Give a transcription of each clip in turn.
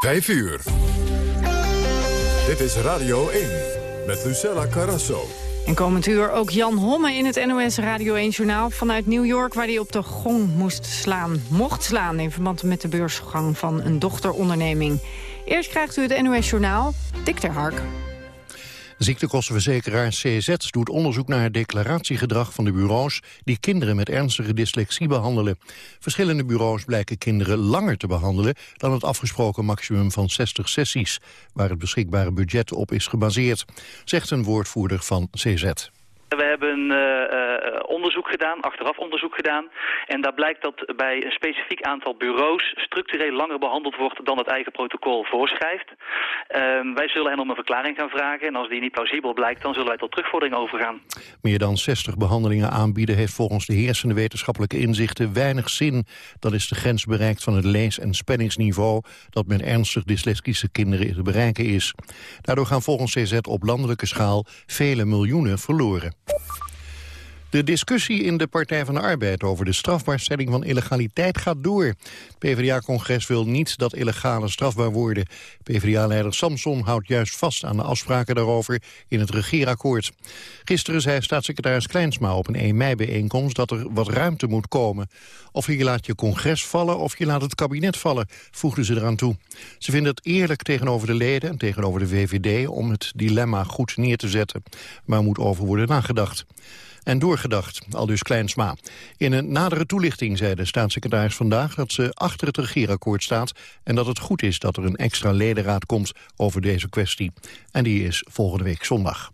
5 uur. Dit is Radio 1 met Lucella Carrasso. En komend uur ook Jan Homme in het NOS Radio 1-journaal vanuit New York... waar hij op de gong moest slaan, mocht slaan... in verband met de beursgang van een dochteronderneming. Eerst krijgt u het NOS-journaal, Dick ter Hark. Ziektekostenverzekeraar CZ doet onderzoek naar het declaratiegedrag van de bureaus die kinderen met ernstige dyslexie behandelen. Verschillende bureaus blijken kinderen langer te behandelen dan het afgesproken maximum van 60 sessies, waar het beschikbare budget op is gebaseerd, zegt een woordvoerder van CZ. Hebben uh, onderzoek gedaan, achteraf onderzoek gedaan. En daar blijkt dat bij een specifiek aantal bureaus structureel langer behandeld wordt dan het eigen protocol voorschrijft. Uh, wij zullen hen om een verklaring gaan vragen. En als die niet plausibel blijkt, dan zullen wij tot terugvordering overgaan. Meer dan 60 behandelingen aanbieden heeft volgens de heersende wetenschappelijke inzichten weinig zin. Dan is de grens bereikt van het lees- en spanningsniveau dat met ernstig dyslexische kinderen te bereiken is. Daardoor gaan volgens CZ op landelijke schaal vele miljoenen verloren. De discussie in de Partij van de Arbeid over de strafbaarstelling van illegaliteit gaat door. PvdA-congres wil niet dat illegale strafbaar worden. PvdA-leider Samson houdt juist vast aan de afspraken daarover in het regeerakkoord. Gisteren zei staatssecretaris Kleinsma op een 1 mei-bijeenkomst dat er wat ruimte moet komen. Of je laat je congres vallen of je laat het kabinet vallen, voegden ze eraan toe. Ze vinden het eerlijk tegenover de leden en tegenover de VVD om het dilemma goed neer te zetten. Maar moet over worden nagedacht en doorgedacht, al dus Kleinsma. In een nadere toelichting zei de staatssecretaris vandaag dat ze achter het regeerakkoord staat en dat het goed is dat er een extra ledenraad komt over deze kwestie. En die is volgende week zondag.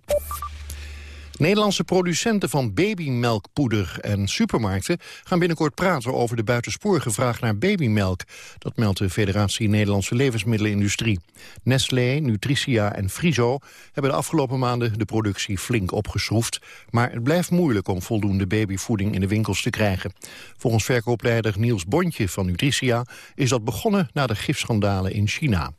Nederlandse producenten van babymelkpoeder en supermarkten gaan binnenkort praten over de buitensporige vraag naar babymelk. Dat meldt de Federatie Nederlandse Levensmiddelenindustrie. Nestlé, Nutricia en Friso hebben de afgelopen maanden de productie flink opgeschroefd. Maar het blijft moeilijk om voldoende babyvoeding in de winkels te krijgen. Volgens verkoopleider Niels Bontje van Nutricia is dat begonnen na de gifschandalen in China.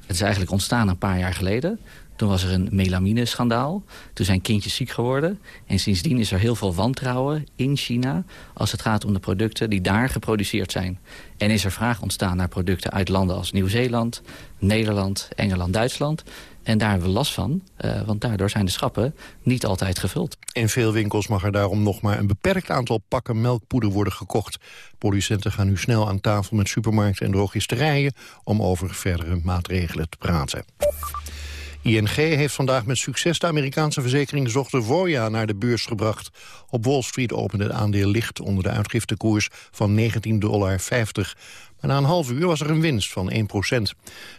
Het is eigenlijk ontstaan een paar jaar geleden. Toen was er een melamine-schandaal. Toen zijn kindjes ziek geworden. En sindsdien is er heel veel wantrouwen in China... als het gaat om de producten die daar geproduceerd zijn. En is er vraag ontstaan naar producten uit landen als Nieuw-Zeeland... Nederland, Engeland, Duitsland... En daar hebben we last van, uh, want daardoor zijn de schappen niet altijd gevuld. In veel winkels mag er daarom nog maar een beperkt aantal pakken melkpoeder worden gekocht. Producenten gaan nu snel aan tafel met supermarkten en drogisterijen... om over verdere maatregelen te praten. ING heeft vandaag met succes de Amerikaanse verzekeringsdochter Voya naar de beurs gebracht. Op Wall Street opende het aandeel licht onder de uitgiftekoers van 19,50 dollar. Na een half uur was er een winst van 1%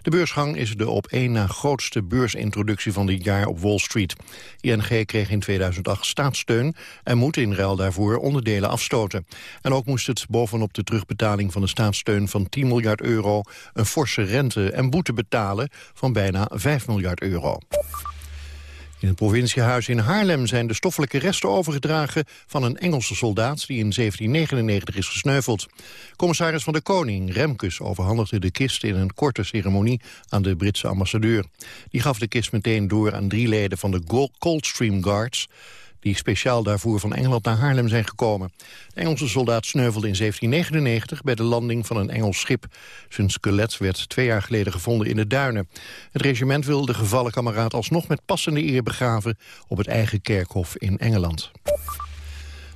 De beursgang is de op één na grootste beursintroductie van dit jaar op Wall Street. ING kreeg in 2008 staatssteun en moet in ruil daarvoor onderdelen afstoten. En ook moest het bovenop de terugbetaling van de staatssteun van 10 miljard euro... een forse rente en boete betalen van bijna 5 miljard euro. In het provinciehuis in Haarlem zijn de stoffelijke resten overgedragen van een Engelse soldaat die in 1799 is gesneuveld. Commissaris van de Koning, Remkes, overhandigde de kist in een korte ceremonie aan de Britse ambassadeur. Die gaf de kist meteen door aan drie leden van de Coldstream Guards die speciaal daarvoor van Engeland naar Haarlem zijn gekomen. De Engelse soldaat sneuvelde in 1799 bij de landing van een Engels schip. Zijn skelet werd twee jaar geleden gevonden in de duinen. Het regiment wil de gevallen kameraad alsnog met passende eer begraven... op het eigen kerkhof in Engeland.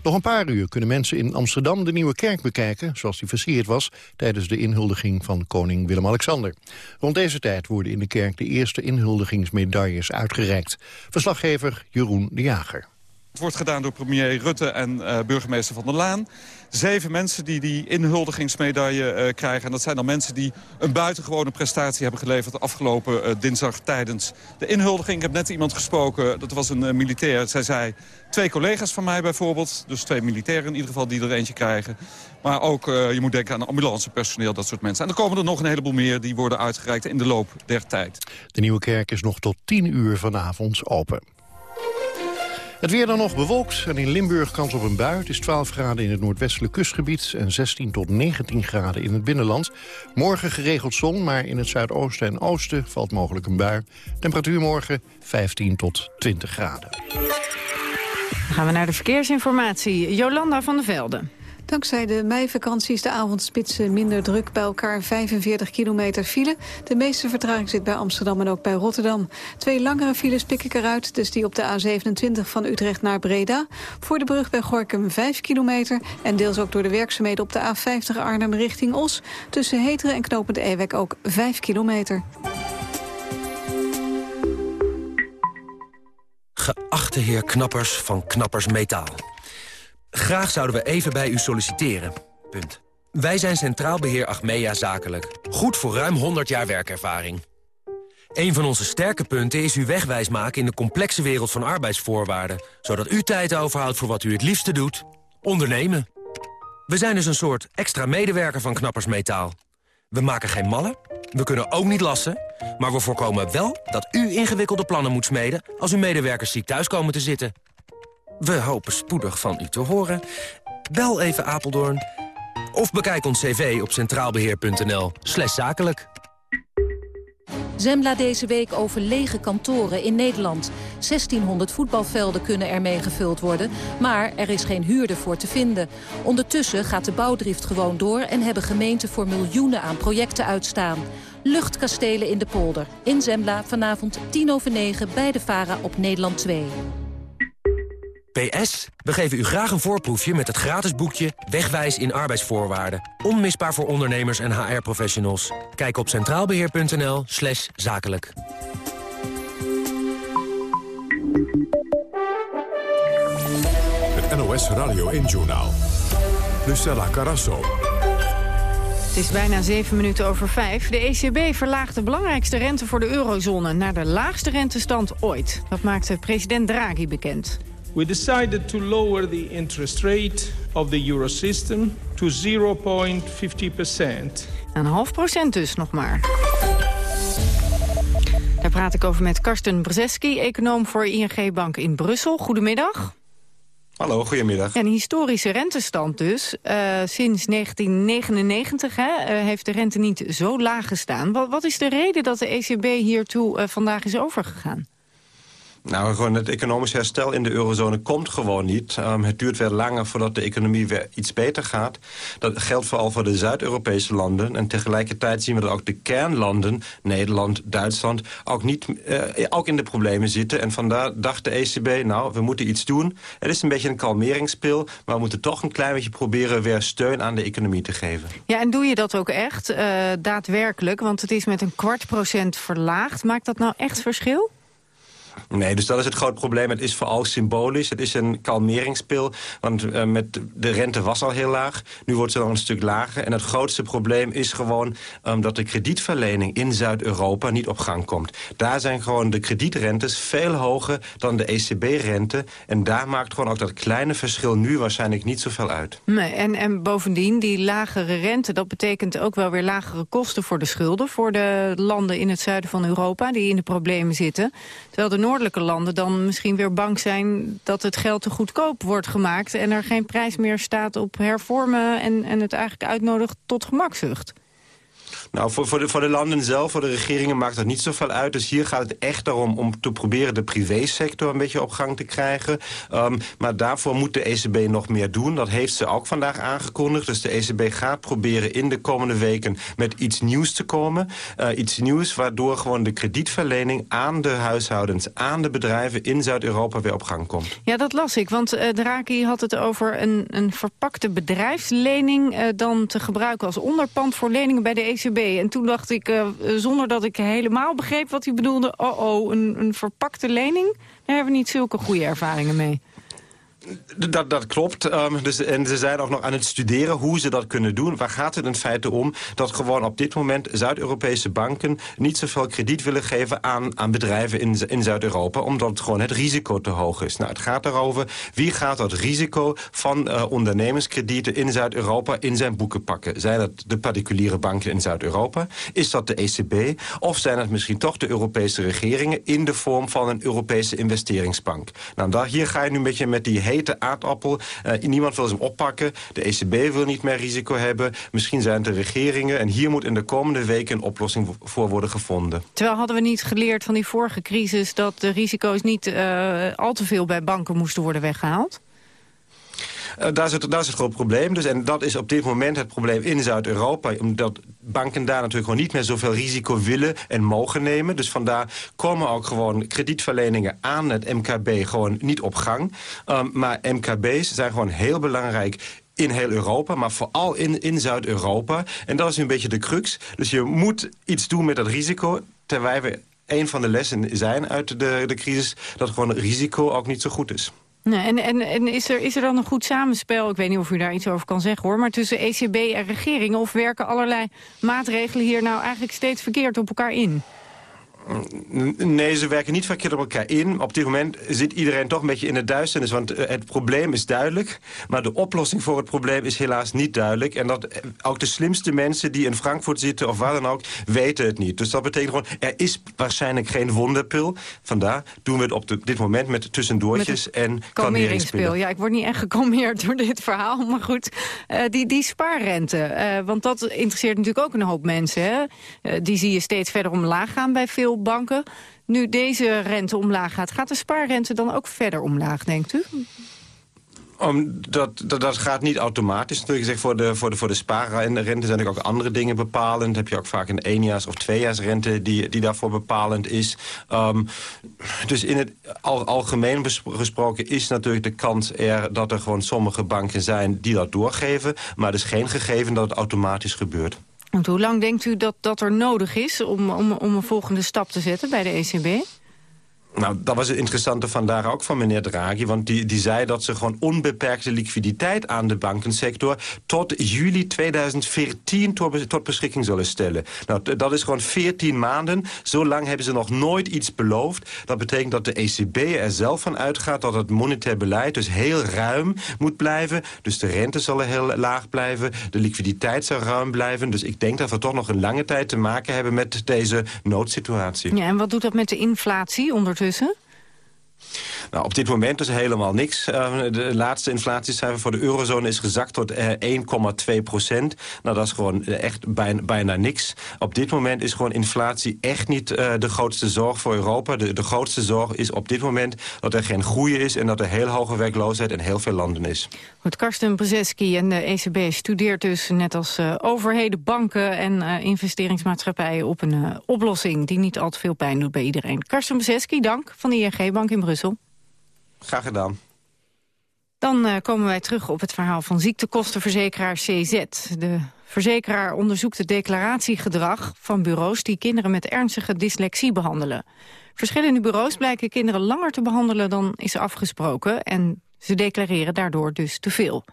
Nog een paar uur kunnen mensen in Amsterdam de Nieuwe Kerk bekijken... zoals die versierd was tijdens de inhuldiging van koning Willem-Alexander. Rond deze tijd worden in de kerk de eerste inhuldigingsmedailles uitgereikt. Verslaggever Jeroen de Jager. Het wordt gedaan door premier Rutte en uh, burgemeester Van der Laan. Zeven mensen die die inhuldigingsmedaille uh, krijgen. En dat zijn dan mensen die een buitengewone prestatie hebben geleverd... afgelopen uh, dinsdag tijdens de inhuldiging. Ik heb net iemand gesproken, dat was een militair. Zij zei, twee collega's van mij bijvoorbeeld. Dus twee militairen in ieder geval die er eentje krijgen. Maar ook, je moet denken aan ambulancepersoneel, dat soort mensen. En er komen er nog een heleboel meer die worden uitgereikt in de loop der tijd. De Nieuwe Kerk is nog tot tien uur vanavond open. Het weer dan nog bewolkt en in Limburg kans op een bui. Het is 12 graden in het noordwestelijk kustgebied en 16 tot 19 graden in het binnenland. Morgen geregeld zon, maar in het zuidoosten en oosten valt mogelijk een bui. Temperatuur morgen 15 tot 20 graden. Dan gaan we naar de verkeersinformatie. Jolanda van der Velden. Dankzij de meivakantie de avondspitsen minder druk bij elkaar 45 kilometer file. De meeste vertraging zit bij Amsterdam en ook bij Rotterdam. Twee langere files pik ik eruit, dus die op de A27 van Utrecht naar Breda. Voor de brug bij Gorkum 5 kilometer en deels ook door de werkzaamheden op de A50 Arnhem richting Os. Tussen Heteren en Knopend Ewek ook 5 kilometer. Geachte heer Knappers van Knappers Metaal. Graag zouden we even bij u solliciteren. Punt. Wij zijn Centraal Beheer Achmea Zakelijk. Goed voor ruim 100 jaar werkervaring. Een van onze sterke punten is uw wegwijs maken in de complexe wereld van arbeidsvoorwaarden. Zodat u tijd overhoudt voor wat u het liefste doet. Ondernemen. We zijn dus een soort extra medewerker van Knappers Metaal. We maken geen mallen, we kunnen ook niet lassen... maar we voorkomen wel dat u ingewikkelde plannen moet smeden... als uw medewerkers ziek thuis komen te zitten. We hopen spoedig van u te horen. Bel even Apeldoorn of bekijk ons cv op centraalbeheer.nl zakelijk. Zembla deze week over lege kantoren in Nederland. 1600 voetbalvelden kunnen ermee gevuld worden, maar er is geen huurder voor te vinden. Ondertussen gaat de bouwdrift gewoon door en hebben gemeenten voor miljoenen aan projecten uitstaan. Luchtkastelen in de polder. In Zembla vanavond 10 over 9 bij de VARA op Nederland 2. PS, we geven u graag een voorproefje met het gratis boekje Wegwijs in arbeidsvoorwaarden. Onmisbaar voor ondernemers en HR-professionals. Kijk op centraalbeheer.nl slash zakelijk. Het NOS Radio 1-journaal. Lucella Carasso. Het is bijna zeven minuten over vijf. De ECB verlaagt de belangrijkste rente voor de eurozone... naar de laagste rentestand ooit. Dat maakte president Draghi bekend. We decided to lower the interest rate of the Eurosystem to 0.50%. Een half procent dus nog maar. Daar praat ik over met Karsten Brzeski, econoom voor ING Bank in Brussel. Goedemiddag. Hallo, goedemiddag. een historische rentestand dus. Uh, sinds 1999 hè, uh, heeft de rente niet zo laag gestaan. Wat, wat, is de reden dat de ECB hiertoe uh, vandaag is overgegaan? Nou, gewoon het economisch herstel in de eurozone komt gewoon niet. Um, het duurt weer langer voordat de economie weer iets beter gaat. Dat geldt vooral voor de Zuid-Europese landen. En tegelijkertijd zien we dat ook de kernlanden, Nederland, Duitsland... ook, niet, uh, ook in de problemen zitten. En vandaar dacht de ECB, nou, we moeten iets doen. Het is een beetje een kalmeringspil, maar we moeten toch een klein beetje proberen... weer steun aan de economie te geven. Ja, en doe je dat ook echt, uh, daadwerkelijk? Want het is met een kwart procent verlaagd. Maakt dat nou echt verschil? Nee, dus dat is het groot probleem. Het is vooral symbolisch. Het is een kalmeringspil. Want uh, met de rente was al heel laag. Nu wordt ze nog een stuk lager. En het grootste probleem is gewoon um, dat de kredietverlening in Zuid-Europa niet op gang komt. Daar zijn gewoon de kredietrentes veel hoger dan de ECB-rente. En daar maakt gewoon ook dat kleine verschil nu waarschijnlijk niet zoveel uit. Nee, en, en bovendien, die lagere rente, dat betekent ook wel weer lagere kosten voor de schulden. Voor de landen in het zuiden van Europa die in de problemen zitten. Terwijl de noordelijke landen dan misschien weer bang zijn... dat het geld te goedkoop wordt gemaakt... en er geen prijs meer staat op hervormen... en, en het eigenlijk uitnodigt tot gemakzucht. Nou, voor, voor, de, voor de landen zelf, voor de regeringen maakt dat niet zoveel uit. Dus hier gaat het echt erom om te proberen de privésector een beetje op gang te krijgen. Um, maar daarvoor moet de ECB nog meer doen. Dat heeft ze ook vandaag aangekondigd. Dus de ECB gaat proberen in de komende weken met iets nieuws te komen. Uh, iets nieuws waardoor gewoon de kredietverlening aan de huishoudens, aan de bedrijven in Zuid-Europa weer op gang komt. Ja, dat las ik. Want uh, Draghi had het over een, een verpakte bedrijfslening uh, dan te gebruiken als onderpand voor leningen bij de ECB. En toen dacht ik, uh, zonder dat ik helemaal begreep wat hij bedoelde... oh oh, een, een verpakte lening, daar hebben we niet zulke goede ervaringen mee. Dat, dat klopt. Um, dus, en ze zijn ook nog aan het studeren hoe ze dat kunnen doen. Waar gaat het in feite om? Dat gewoon op dit moment Zuid-Europese banken... niet zoveel krediet willen geven aan, aan bedrijven in, in Zuid-Europa... omdat gewoon het risico te hoog is. Nou, het gaat erover wie gaat dat risico van uh, ondernemerskredieten in Zuid-Europa... in zijn boeken pakken. Zijn het de particuliere banken in Zuid-Europa? Is dat de ECB? Of zijn het misschien toch de Europese regeringen... in de vorm van een Europese investeringsbank? Nou, daar, hier ga je nu een beetje met die hete aardappel. Uh, niemand wil ze hem oppakken. De ECB wil niet meer risico hebben. Misschien zijn het de regeringen. En hier moet in de komende weken een oplossing voor worden gevonden. Terwijl hadden we niet geleerd van die vorige crisis... dat de risico's niet uh, al te veel bij banken moesten worden weggehaald? Uh, daar, het, daar het groot probleem. Dus, en dat is op dit moment het probleem in Zuid-Europa. Omdat banken daar natuurlijk gewoon niet meer zoveel risico willen en mogen nemen. Dus vandaar komen ook gewoon kredietverleningen aan het MKB gewoon niet op gang. Um, maar MKB's zijn gewoon heel belangrijk in heel Europa, maar vooral in, in Zuid-Europa. En dat is een beetje de crux. Dus je moet iets doen met dat risico... terwijl we een van de lessen zijn uit de, de crisis... dat gewoon risico ook niet zo goed is. Nee, en en, en is, er, is er dan een goed samenspel, ik weet niet of u daar iets over kan zeggen hoor... maar tussen ECB en regeringen of werken allerlei maatregelen hier nou eigenlijk steeds verkeerd op elkaar in? Nee, ze werken niet verkeerd op elkaar in. Op dit moment zit iedereen toch een beetje in het duisternis. Want eh, het probleem is duidelijk. Maar de oplossing voor het probleem is helaas niet duidelijk. En dat eh, ook de slimste mensen die in Frankfurt zitten of waar dan ook... weten het niet. Dus dat betekent gewoon, er is waarschijnlijk geen wonderpil. Vandaar doen we het op dit moment met tussendoortjes en kalmeringspil. Ja, ik word niet echt gekalmeerd door dit verhaal. Maar goed, uh, die, die spaarrente. Uh, want dat interesseert natuurlijk ook een hoop mensen. Hè? Uh, die zie je steeds verder omlaag gaan bij veel banken. Nu deze rente omlaag gaat, gaat de spaarrente dan ook verder omlaag, denkt u? Dat, dat, gaat niet automatisch. Natuurlijk gezegd, voor de, voor de, voor de spaarrente zijn er ook andere dingen bepalend. Heb je ook vaak een eenjaars- of tweejaarsrente die, die daarvoor bepalend is. Um, dus in het al, algemeen gesproken is natuurlijk de kans er dat er gewoon sommige banken zijn die dat doorgeven. Maar het is geen gegeven dat het automatisch gebeurt. Want hoe lang denkt u dat dat er nodig is om, om, om een volgende stap te zetten bij de ECB? Nou, dat was het interessante vandaag ook van meneer Draghi. Want die, die zei dat ze gewoon onbeperkte liquiditeit aan de bankensector... tot juli 2014 tot, beschikking zullen stellen. Nou, dat is gewoon 14 maanden. Zo lang hebben ze nog nooit iets beloofd. Dat betekent dat de ECB er zelf van uitgaat... dat het monetair beleid dus heel ruim moet blijven. Dus de rente zal heel laag blijven. De liquiditeit zal ruim blijven. Dus ik denk dat we toch nog een lange tijd te maken hebben... met deze noodsituatie. Ja, en wat doet dat met de inflatie ondertussen? Ondertussen? Nou, op dit moment is er helemaal niks. Uh, de laatste inflatiecijfer voor de eurozone is gezakt tot uh, eh, 1,2 procent. Nou, dat is gewoon uh, echt bijna, bijna, niks. Op dit moment is gewoon inflatie echt niet de grootste zorg voor Europa. De, de grootste zorg is op dit moment dat er geen groei is... en dat er heel hoge werkloosheid in heel veel landen is. Goed, Karsten Brzeski en de ECB studeert dus net als overheden, banken... en investeringsmaatschappijen op een oplossing die niet al te veel pijn doet bij iedereen. Karsten Brzeski, dank van de ING-bank in Brussel. Graag gedaan. Dan uh, komen wij terug op het verhaal van ziektekostenverzekeraar CZ. De verzekeraar onderzoekt het declaratiegedrag van bureaus... die kinderen met ernstige dyslexie behandelen. Verschillende bureaus blijken kinderen langer te behandelen dan is afgesproken... en ze declareren daardoor dus te veel.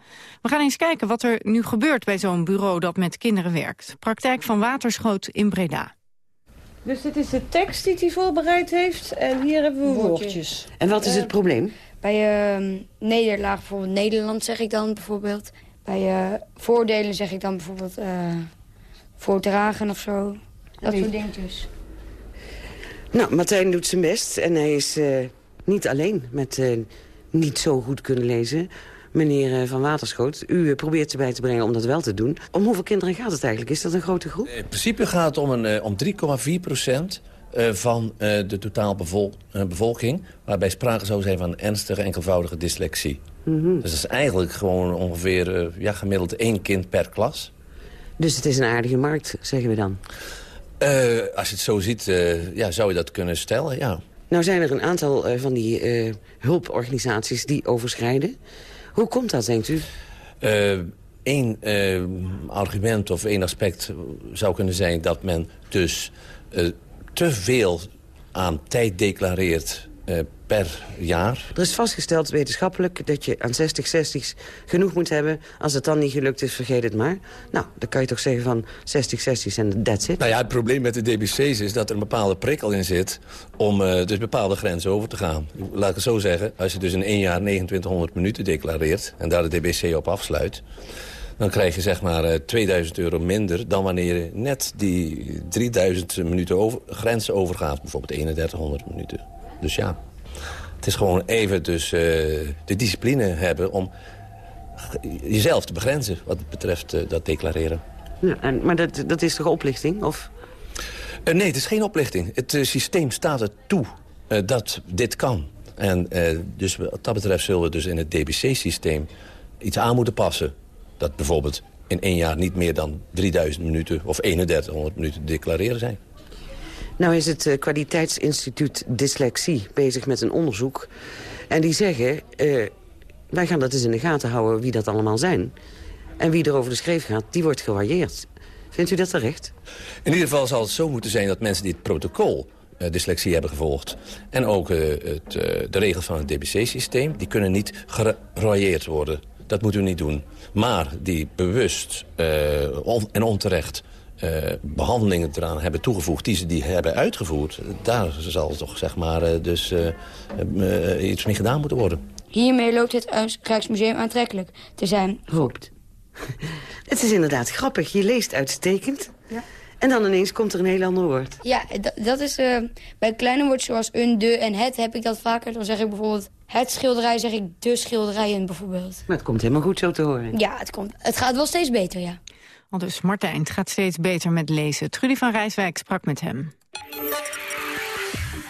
We gaan eens kijken wat er nu gebeurt bij zo'n bureau dat met kinderen werkt. Praktijk van Waterschoot in Breda. Dus dit is de tekst die hij voorbereid heeft en hier hebben we woordjes. En wat is het probleem? Bij uh, nederlaag, bijvoorbeeld Nederland zeg ik dan bijvoorbeeld. Bij uh, voordelen zeg ik dan bijvoorbeeld uh, voordragen of zo. Dat soort dingetjes. Nou, Martijn doet zijn best en hij is niet alleen met niet zo goed kunnen lezen meneer Van Waterschoot. U probeert erbij te brengen om dat wel te doen. Om hoeveel kinderen gaat het eigenlijk? Is dat een grote groep? In principe gaat het om, een, om 3,4 procent van de totaal bevol bevolking... waarbij sprake zou zijn van ernstige enkelvoudige dyslexie. Mm -hmm. Dus dat is eigenlijk gewoon ongeveer ja, gemiddeld één kind per klas. Dus het is een aardige markt, zeggen we dan? Uh, als je het zo ziet, uh, ja, zou je dat kunnen stellen, ja. Nou zijn er een aantal uh, van die hulporganisaties die overschrijden. Hoe komt dat, denkt u? Eén argument of één aspect zou kunnen zijn dat men dus te veel aan tijd declareert per jaar. Er is vastgesteld wetenschappelijk dat je aan 60 60 genoeg moet hebben. Als het dan niet gelukt is, vergeet het maar. Nou, dan kan je toch zeggen van 60 60 en that's it. Nou ja, het probleem met de DBC's is dat er een bepaalde prikkel in zit... om uh, dus bepaalde grenzen over te gaan. Laat ik het zo zeggen, als je dus in één jaar 2900 minuten declareert... en daar de DBC op afsluit dan krijg je zeg maar uh, 2000 euro minder... dan wanneer je net die 3000 minuten over, grens overgaat. Bijvoorbeeld 3100 minuten. Dus ja, het is gewoon even dus uh, de discipline hebben... om jezelf te begrenzen wat betreft uh, dat declareren. Ja, en, maar dat, dat is toch oplichting? Of? Uh, nee, het is geen oplichting. Het systeem staat er toe dat dit kan. En dus wat dat betreft zullen we dus in het DBC-systeem iets aan moeten passen. Dat bijvoorbeeld in één jaar niet meer dan 3000 minuten of 3100 minuten declareren zijn. Nou is het uh, kwaliteitsinstituut Dyslexie bezig met een onderzoek. En die zeggen, uh, wij gaan dat eens in de gaten houden wie dat allemaal zijn. En wie er over de schreef gaat, die wordt gewaardeerd. Vindt u dat terecht? In ieder geval zal het zo moeten zijn dat mensen dit protocol uh, dyslexie hebben gevolgd. En ook het, de regels van het DBC-systeem, die kunnen niet geroyeerd worden. Dat moet u niet doen. Maar die bewust on en onterecht uh, behandelingen eraan hebben toegevoegd... die ze die hebben uitgevoerd, daar zal toch zeg maar, uh, dus, uh, iets mee gedaan moeten worden. Hiermee loopt het Rijksmuseum aantrekkelijk te zijn. Hoopt. het is inderdaad grappig. Je leest uitstekend. Ja. En dan ineens komt er een heel ander woord. Ja, dat is bij kleine woorden zoals een, de en het heb ik dat vaker. Dan zeg ik bijvoorbeeld het schilderij, zeg ik de schilderijen bijvoorbeeld. Maar het komt helemaal goed zo te horen. Ja, het, komt, het gaat wel steeds beter, ja. Al dus Martijn, het gaat steeds beter met lezen. Trudy van Rijswijk sprak met hem.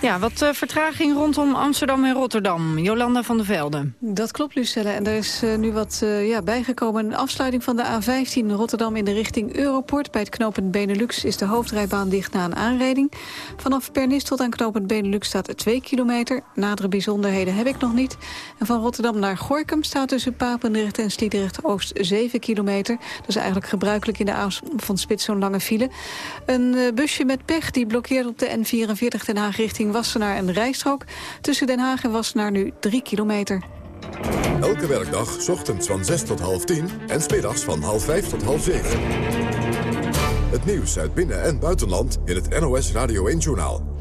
Ja, wat uh, vertraging rondom Amsterdam en Rotterdam. Jolanda van der Velde. Dat klopt, Lucelle. En er is uh, nu wat uh, ja, bijgekomen. Een afsluiting van de A15 Rotterdam in de richting Europort. Bij het knooppunt Benelux is de hoofdrijbaan dicht na een aanrijding. Vanaf Pernis tot aan knooppunt Benelux staat 2 kilometer. Nadere bijzonderheden heb ik nog niet. En van Rotterdam naar Gorkum staat tussen Papendrecht en Sliedrecht-Oost 7 kilometer. Dat is eigenlijk gebruikelijk in de avond van zo'n lange file. Een busje met pech die blokkeert op de N44 Den Haag richting Wassenaar en rijstrook. Tussen Den Haag en Wassenaar nu 3 kilometer. Elke werkdag, ochtends van 6 tot half 10 en smiddags van half 5 tot half 7. Het nieuws uit binnen- en buitenland in het NOS Radio 1-journaal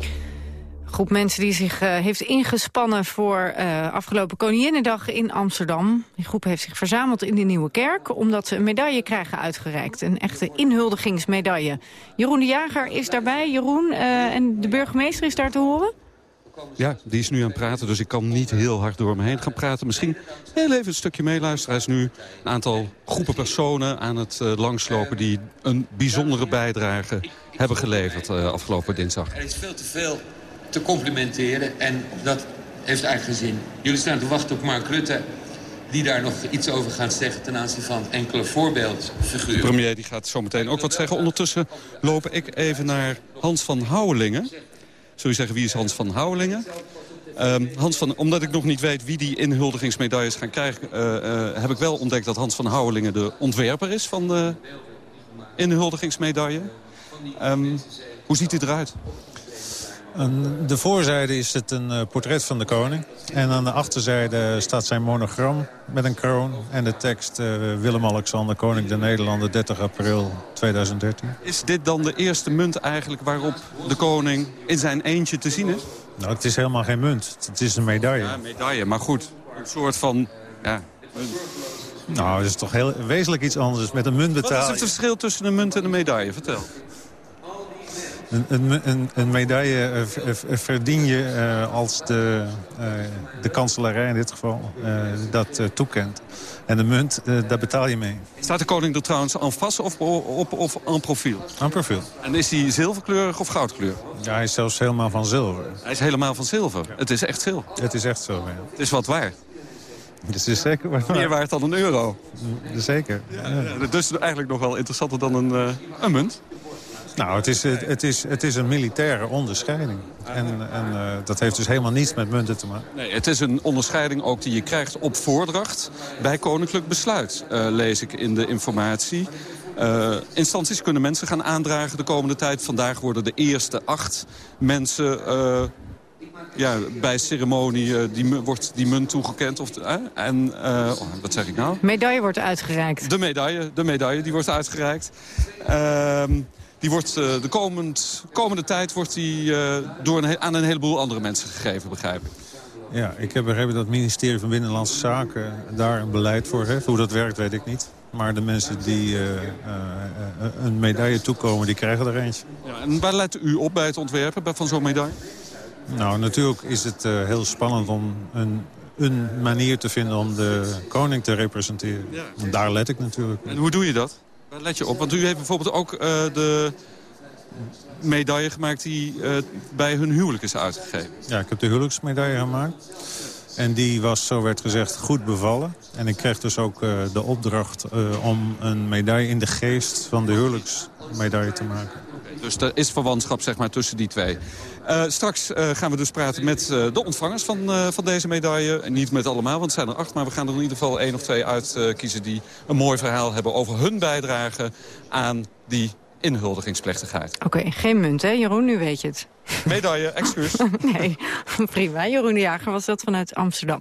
groep mensen die zich uh, heeft ingespannen voor uh, afgelopen Koninginnedag in Amsterdam. Die groep heeft zich verzameld in de Nieuwe Kerk... omdat ze een medaille krijgen uitgereikt. Een echte inhuldigingsmedaille. Jeroen de Jager is daarbij. Jeroen, uh, en de burgemeester is daar te horen? Ja, die is nu aan het praten, dus ik kan niet heel hard door me heen gaan praten. Misschien heel even een stukje meeluisteren. Hij is nu een aantal groepen personen aan het uh, langslopen... die een bijzondere bijdrage hebben geleverd uh, afgelopen dinsdag. Er is veel te veel te complimenteren. En dat heeft eigenlijk geen zin. Jullie staan te wachten op Mark Rutte die daar nog iets over gaat zeggen ten aanzien van enkele voorbeeldfiguren. De premier die gaat zo meteen ook wat zeggen. Ondertussen loop ik even naar Hans van Houwelingen. Zul je zeggen, wie is Hans van Houwelingen? Um, Hans van, omdat ik nog niet weet wie die inhuldigingsmedailles gaan krijgen... Uh, uh, heb ik wel ontdekt dat Hans van Houwelingen de ontwerper is van de inhuldigingsmedaille. Um, hoe ziet hij eruit? Aan de voorzijde is het een uh, portret van de koning. En aan de achterzijde staat zijn monogram met een kroon. En de tekst uh, Willem-Alexander, koning der Nederlanden, 30 april 2013. Is dit dan de eerste munt eigenlijk waarop de koning in zijn eentje te zien is? Nou, het is helemaal geen munt. Het is een medaille. Ja, een medaille, maar goed. Een soort van... Ja, munt. Nou, het is toch heel wezenlijk iets anders met een munt betalen. Wat is het verschil tussen een munt en een medaille? Vertel. Een, een, een, medaille eh, verdien je uh, als de, uh, de kanselarij in dit geval uh, dat toekent. En de munt, daar betaal je mee. Staat de koning er trouwens en face of, op, of en profiel? En profiel. En is hij zilverkleurig of goudkleur? Ja, hij is zelfs helemaal van zilver. Hij is helemaal van zilver? Ja. Het is echt zilver? Het is echt zilver, ja. Het is wat waard? Het is zeker waard. Meer waard dan een euro? Zeker. Ja, ja. Dus eigenlijk nog wel interessanter dan een, een munt? Nou, het is, het, is, het is een militaire onderscheiding. En, en uh, dat heeft dus helemaal niets met munten te maken. Nee, het is een onderscheiding ook die je krijgt op voordracht bij koninklijk besluit, uh, lees ik in de informatie. Uh, instanties kunnen mensen gaan aandragen de komende tijd. Vandaag worden de eerste acht mensen ja, bij ceremonie die, wordt die munt toegekend. Of, en, uh, wat zeg ik nou? Medaille wordt uitgereikt. De medaille, de medaille die wordt uitgereikt. Uh, die wordt, uh, de komend, komende tijd wordt die, uh, door een, aan een heleboel andere mensen gegeven, begrijp ik. Ja, ik heb begrepen dat het ministerie van Binnenlandse Zaken daar een beleid voor heeft. Hoe dat werkt, weet ik niet. Maar de mensen die uh, een medaille toekomen, die krijgen er eentje. Ja, en waar let u op bij het ontwerpen van zo'n medaille? Nou, natuurlijk is het heel spannend om een, een manier te vinden om de koning te representeren. Ja. En daar let ik natuurlijk op. En hoe doe je dat? Let je op? Want u heeft bijvoorbeeld ook uh, de medaille gemaakt die uh, bij hun huwelijk is uitgegeven. Ja, ik heb de huwelijksmedaille gemaakt. En die was, zo werd gezegd, goed bevallen. En ik kreeg dus ook uh, de opdracht om een medaille in de geest van de huwelijksmedaille te maken. Dus er is verwantschap zeg maar, tussen die twee. Uh, straks uh, gaan we dus praten met uh, de ontvangers van, van deze medaille. En niet met allemaal, want het zijn er acht. Maar we gaan er in ieder geval één of twee uitkiezen... die een mooi verhaal hebben over hun bijdrage aan die inhuldigingsplechtigheid. Oké, geen munt hè Jeroen, nu weet je het. Medaille, excuus. nee, prima. Jeroen de Jager was dat vanuit Amsterdam.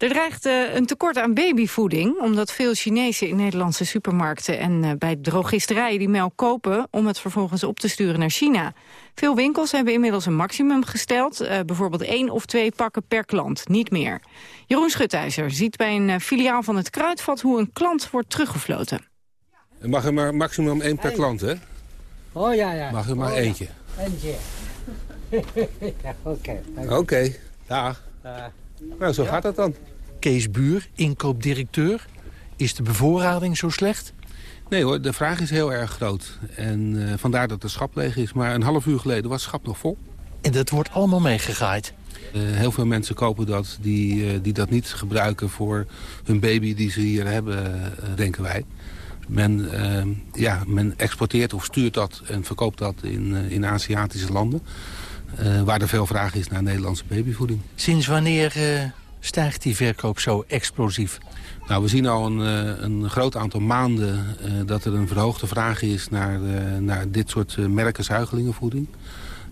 Er dreigt uh, een tekort aan babyvoeding... omdat veel Chinezen in Nederlandse supermarkten... en uh, bij drogisterijen die melk kopen... om het vervolgens op te sturen naar China. Veel winkels hebben inmiddels een maximum gesteld. Uh, bijvoorbeeld één of twee pakken per klant, niet meer. Jeroen Schutijzer ziet bij een filiaal van het Kruidvat... hoe een klant wordt teruggefloten. Mag er maar maximum één per klant, hè? Oh ja, ja. Mag er maar oh, eentje. Ja. Eentje. Oké. Oké, okay, dag. Uh, nou, zo ja. gaat het dan. Kees Buur, inkoopdirecteur. Is de bevoorrading zo slecht? Nee hoor, de vraag is heel erg groot. En uh, vandaar dat de schap leeg is. Maar een half uur geleden was het schap nog vol. En dat wordt allemaal meegegaaid? Uh, heel veel mensen kopen dat die, uh, die dat niet gebruiken voor hun baby die ze hier hebben, denken wij. Men, ja, men exporteert of stuurt dat en verkoopt dat in, in Aziatische landen. Waar er veel vraag is naar Nederlandse babyvoeding. Sinds wanneer stijgt die verkoop zo explosief? Nou, we zien al een, een groot aantal maanden uh, dat er een verhoogde vraag is naar, naar dit soort merken zuigelingenvoeding.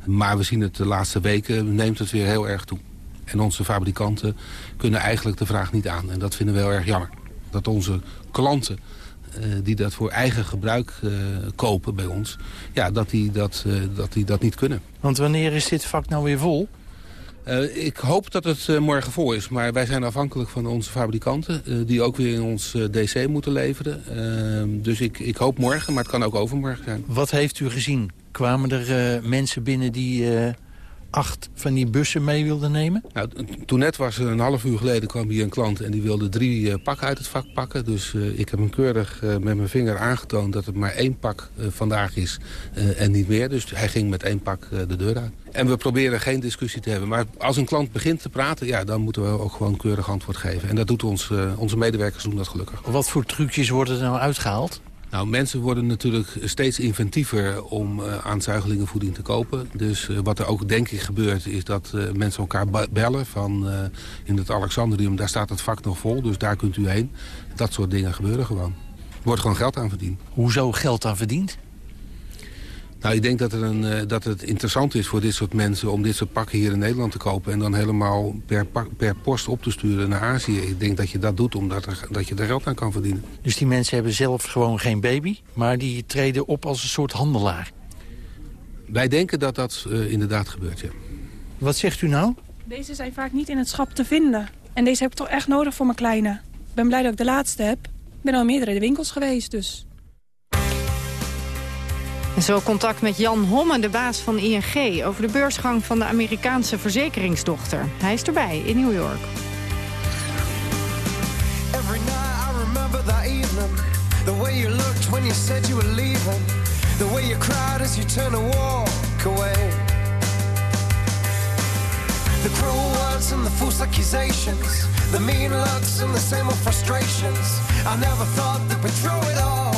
Maar we zien het de laatste weken, neemt het weer heel erg toe. En onze fabrikanten kunnen eigenlijk de vraag niet aan. En dat vinden we heel erg jammer. Dat onze klanten die dat voor eigen gebruik kopen bij ons... Ja, dat die dat, dat die dat niet kunnen. Want wanneer is dit vak nou weer vol? Uh, ik hoop dat het uh, morgen voor is, maar wij zijn afhankelijk van onze fabrikanten... Uh, die ook weer in ons DC moeten leveren. Ehm, dus ik, ik hoop morgen, maar het kan ook overmorgen zijn. Wat heeft u gezien? Kwamen er mensen binnen die acht van die bussen mee wilden nemen? Nou, toen net was een half uur geleden kwam hier een klant en die wilde drie pakken uit het vak pakken. Dus ik heb hem keurig met mijn vinger aangetoond dat het maar één pak vandaag is en niet meer. Dus hij ging met één pak de deur uit. En we proberen geen discussie te hebben. Maar als een klant begint te praten, ja, dan moeten we ook gewoon keurig antwoord geven. En dat doet ons, onze medewerkers doen dat gelukkig. Wat voor trucjes worden er nou uitgehaald? Nou, mensen worden natuurlijk steeds inventiever om uh, aan zuigelingenvoeding te kopen. Dus uh, wat er ook denk ik gebeurt is dat uh, mensen elkaar bellen van in het Alexandrium, daar staat het vak nog vol, dus daar kunt u heen. Dat soort dingen gebeuren gewoon. Er wordt gewoon geld aan verdiend. Hoezo geld aan verdiend? Nou, ik denk dat, er een, uh, dat het interessant is voor dit soort mensen... om dit soort pakken hier in Nederland te kopen... en dan helemaal per, per post op te sturen naar Azië. Ik denk dat je dat doet omdat er, dat je er geld aan kan verdienen. Dus die mensen hebben zelf gewoon geen baby... maar die treden op als een soort handelaar? Wij denken dat dat uh, inderdaad gebeurt, ja. Wat zegt u nou? Deze zijn vaak niet in het schap te vinden. En deze heb ik toch echt nodig voor mijn kleine. Ik ben blij dat ik de laatste heb. Ik ben al meerdere winkels geweest, dus... En zo contact met Jan Homme, de baas van ING... over de beursgang van de Amerikaanse verzekeringsdochter. Hij is erbij in New York. Every night I remember that evening. The way you looked when you said you were leaving. The way you cried as you turned to walk away. The cruel words and the false accusations. The mean looks and the same old frustrations. I never thought that we'd throw it all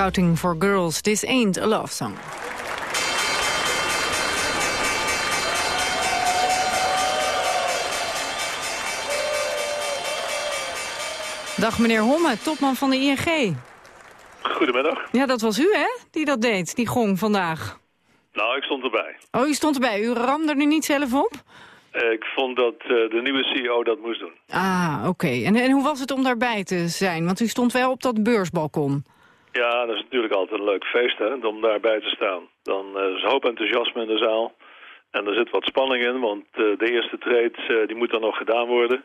Scouting for Girls, This Ain't a Love Song. Dag meneer Homme, topman van de ING. Goedemiddag. Ja, dat was u hè, die dat deed, die gong vandaag. Nou, ik stond erbij. Oh, u stond erbij. U ramde er nu niet zelf op? Ik vond dat uh, de nieuwe CEO dat moest doen. Ah, oké. En, en hoe was het om daarbij te zijn? Want u stond wel op dat beursbalkon. Ja, dat is natuurlijk altijd een leuk feest hè, om daarbij te staan. Dan uh, is hoop enthousiasme in de zaal. En er zit wat spanning in, want uh, de eerste trade die moet dan nog gedaan worden.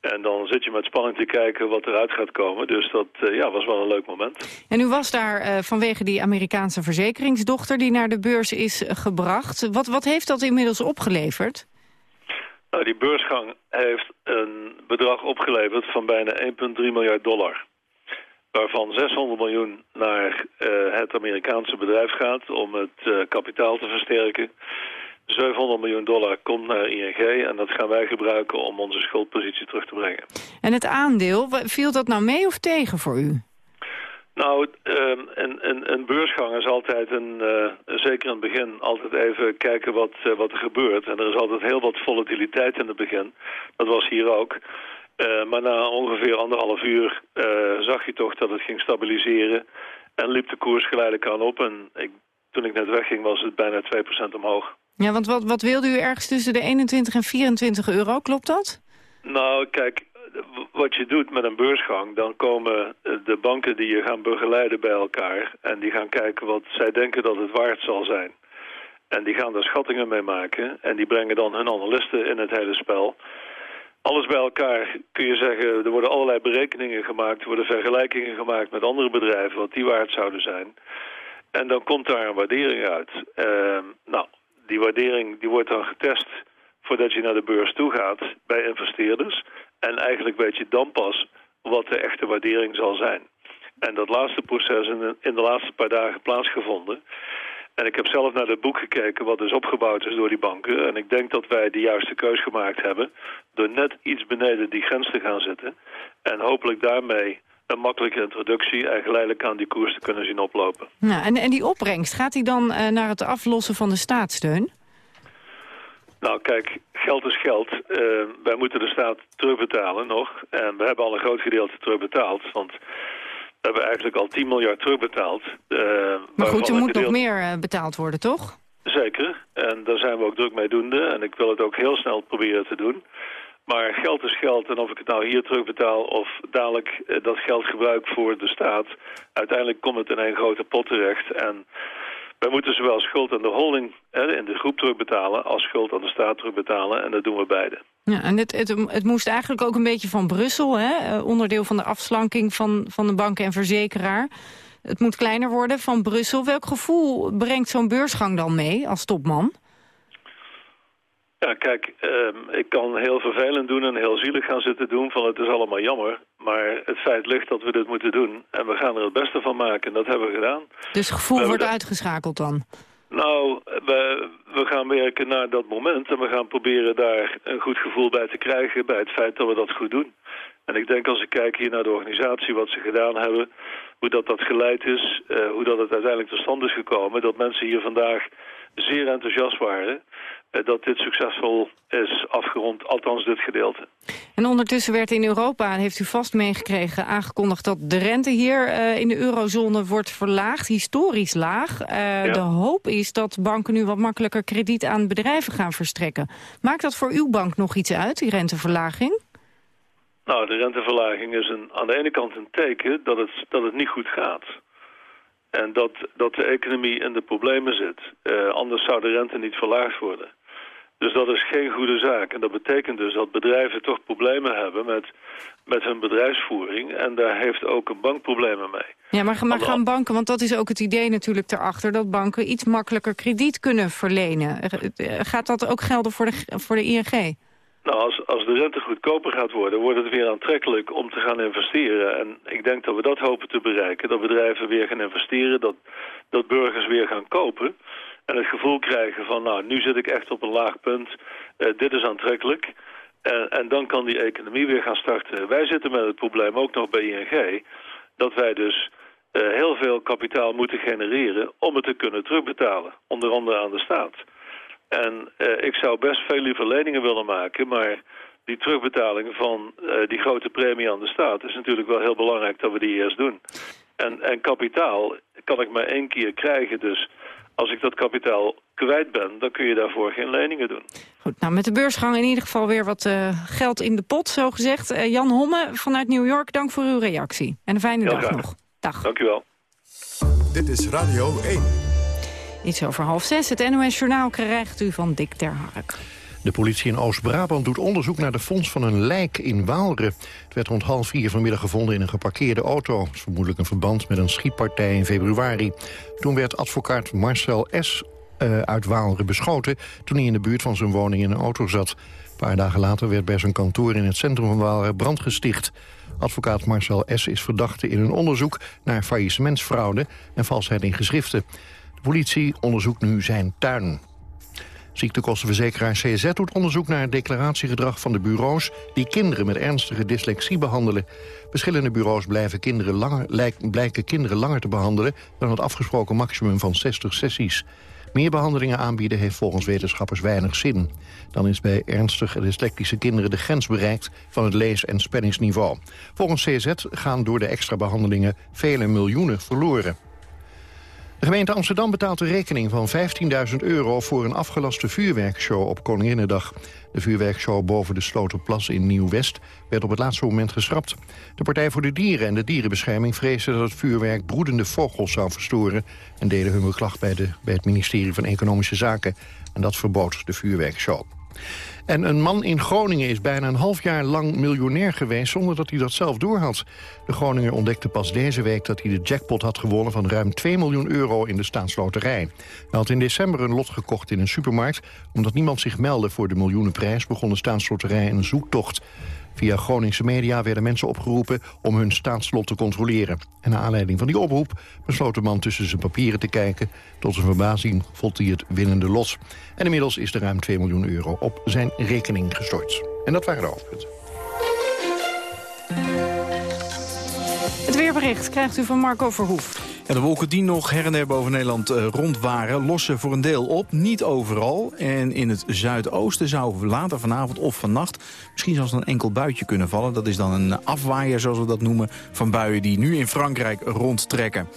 En dan zit je met spanning te kijken wat eruit gaat komen. Dus dat ja, was wel een leuk moment. En u was daar vanwege die Amerikaanse verzekeringsdochter die naar de beurs is gebracht. Wat, wat heeft dat inmiddels opgeleverd? Nou, die beursgang heeft een bedrag opgeleverd van bijna 1,3 miljard dollar. Waarvan 600 miljoen naar uh, het Amerikaanse bedrijf gaat om het kapitaal te versterken. 700 miljoen dollar komt naar ING en dat gaan wij gebruiken om onze schuldpositie terug te brengen. En het aandeel, viel dat nou mee of tegen voor u? Nou, een, een, een beursgang is altijd, een, uh, zeker in het begin, altijd even kijken wat, wat er gebeurt. En er is altijd heel wat volatiliteit in het begin. Dat was hier ook. Uh, maar na ongeveer anderhalf uur zag je toch dat het ging stabiliseren. En liep de koers geleidelijk aan op. En ik, toen ik net wegging was het bijna 2% omhoog. Ja, want wat, wat wilde u ergens tussen de 21 en 24 euro, klopt dat? Nou, kijk, wat je doet met een beursgang, dan komen de banken die je gaan begeleiden bij elkaar... en die gaan kijken wat zij denken dat het waard zal zijn. En die gaan daar schattingen mee maken en die brengen dan hun analisten in het hele spel. Alles bij elkaar kun je zeggen, er worden allerlei berekeningen gemaakt... er worden vergelijkingen gemaakt met andere bedrijven, wat die waard zouden zijn... En dan komt daar een waardering uit. Uh, nou, die waardering die wordt dan getest voordat je naar de beurs toe gaat bij investeerders. En eigenlijk weet je dan pas wat de echte waardering zal zijn. En dat laatste proces in in de laatste paar dagen plaatsgevonden. En ik heb zelf naar het boek gekeken wat dus opgebouwd is door die banken. En ik denk dat wij de juiste keus gemaakt hebben door net iets beneden die grens te gaan zitten. En hopelijk daarmee een makkelijke introductie en geleidelijk aan die koers te kunnen zien oplopen. Nou, en, en die opbrengst, gaat die dan uh, naar het aflossen van de staatssteun? Nou kijk, geld is geld. Uh, wij moeten de staat terugbetalen nog. En we hebben al een groot gedeelte terugbetaald. Want we hebben eigenlijk al 10 miljard terugbetaald. Uh, maar goed, er moet nog meer betaald worden, toch? Zeker. En daar zijn we ook druk mee doende. En ik wil het ook heel snel proberen te doen. Maar geld is geld en of ik het nou hier terugbetaal of dadelijk eh, dat geld gebruik voor de staat... uiteindelijk komt het in een grote pot terecht. En wij moeten zowel schuld aan de holding hè, in de groep terugbetalen... als schuld aan de staat terugbetalen en dat doen we beide. Ja, en het, het, het moest eigenlijk ook een beetje van Brussel, hè? Eh, onderdeel van de afslanking van, van de banken en verzekeraar. Het moet kleiner worden van Brussel. Welk gevoel brengt zo'n beursgang dan mee als topman? Ja, kijk, um, ik kan heel vervelend doen en heel zielig gaan zitten doen van het is allemaal jammer. Maar het feit ligt dat we dit moeten doen en we gaan er het beste van maken en dat hebben we gedaan. Dus gevoel wordt uitgeschakeld dan? Nou, we, we gaan werken naar dat moment en we gaan proberen daar een goed gevoel bij te krijgen bij het feit dat we dat goed doen. En ik denk als ik kijk hier naar de organisatie, wat ze gedaan hebben, hoe dat dat geleid is, uh, hoe dat het uiteindelijk tot stand is gekomen, dat mensen hier vandaag zeer enthousiast waren dat dit succesvol is afgerond, althans dit gedeelte. En ondertussen werd in Europa, heeft u vast meegekregen, aangekondigd dat de rente hier uh, in de eurozone wordt verlaagd, historisch laag. Uh, ja. De hoop is dat banken nu wat makkelijker krediet aan bedrijven gaan verstrekken. Maakt dat voor uw bank nog iets uit, die renteverlaging? Nou, de renteverlaging is een, aan de ene kant een teken dat het, dat het niet goed gaat. En dat, dat de economie in de problemen zit. Uh, anders zou de rente niet verlaagd worden. Dus dat is geen goede zaak. En dat betekent dus dat bedrijven toch problemen hebben met, met hun bedrijfsvoering. En daar heeft ook een bank problemen mee. Ja, maar, maar gaan banken, want dat is ook het idee natuurlijk erachter... dat banken iets makkelijker krediet kunnen verlenen. Gaat dat ook gelden voor de, voor de ING? Nou, als, als de rente goedkoper gaat worden, wordt het weer aantrekkelijk om te gaan investeren. En ik denk dat we dat hopen te bereiken. Dat bedrijven weer gaan investeren, dat, dat burgers weer gaan kopen. En het gevoel krijgen van, nou, nu zit ik echt op een laag punt. Uh, dit is aantrekkelijk. En, en dan kan die economie weer gaan starten. Wij zitten met het probleem ook nog bij ING... dat wij dus heel veel kapitaal moeten genereren om het te kunnen terugbetalen. Onder andere aan de staat. En ik zou best veel liever leningen willen maken, maar die terugbetaling van die grote premie aan de staat is natuurlijk wel heel belangrijk dat we die eerst doen. En, en kapitaal kan ik maar één keer krijgen, dus als ik dat kapitaal kwijt ben, dan kun je daarvoor geen leningen doen. Goed, nou met de beursgang in ieder geval weer wat uh, geld in de pot, zo gezegd. Uh, Jan Homme vanuit New York, dank voor uw reactie. En een fijne dag nog. Dag. Dank u wel. Dit is Radio 1. Iets over half zes. Het NOS Journaal krijgt u van Dick ter Hark. De politie in Oost-Brabant doet onderzoek naar de fonds van een lijk in Waalre. Het werd rond half vier vanmiddag gevonden in een geparkeerde auto. Vermoedelijk een verband met een schietpartij in februari. Toen werd advocaat Marcel S. Uh, uit Waalre beschoten... toen hij in de buurt van zijn woning in een auto zat. Een paar dagen later werd bij zijn kantoor in het centrum van Waalre brand gesticht. Advocaat Marcel S. is verdachte in een onderzoek naar faillissementsfraude... en valsheid in geschriften. De politie onderzoekt nu zijn tuin. Ziektekostenverzekeraar CZ doet onderzoek naar het declaratiegedrag van de bureaus... die kinderen met ernstige dyslexie behandelen. Verschillende bureaus blijven kinderen langer, blijken kinderen langer te behandelen... dan het afgesproken maximum van 60 sessies. Meer behandelingen aanbieden heeft volgens wetenschappers weinig zin. Dan is bij ernstige dyslectische kinderen de grens bereikt van het lees- en spanningsniveau. Volgens CZ gaan door de extra behandelingen vele miljoenen verloren. De gemeente Amsterdam betaalt de rekening van 15.000 euro... voor een afgelaste vuurwerkshow op Koninginnedag. De vuurwerkshow boven de Sloterplas in Nieuw-West... werd op het laatste moment geschrapt. De Partij voor de Dieren en de Dierenbescherming vreesden... dat het vuurwerk broedende vogels zou verstoren... en deden hun beklag bij, de, bij het ministerie van Economische Zaken. En dat verbood de vuurwerkshow. En een man in Groningen is bijna een half jaar lang miljonair geweest... zonder dat hij dat zelf doorhad. De Groninger ontdekte pas deze week dat hij de jackpot had gewonnen... van ruim 2 miljoen euro in de staatsloterij. Hij had in december een lot gekocht in een supermarkt. Omdat niemand zich meldde voor de miljoenenprijs... begon de staatsloterij een zoektocht. Via Groningse media werden mensen opgeroepen om hun staatslot te controleren. En naar aanleiding van die oproep besloot de man tussen zijn papieren te kijken. Tot zijn verbazing vond hij het winnende lot. En inmiddels is er ruim 2 miljoen euro op zijn rekening gestort. En dat waren de hoofdpunten. Het weerbericht krijgt u van Marco Verhoef. De wolken die nog her en der boven Nederland uh, rond waren... lossen voor een deel op, niet overal. En in het zuidoosten zou later vanavond of vannacht... misschien zelfs een enkel buitje kunnen vallen. Dat is dan een afwaaier, zoals we dat noemen... van buien die nu in Frankrijk rondtrekken.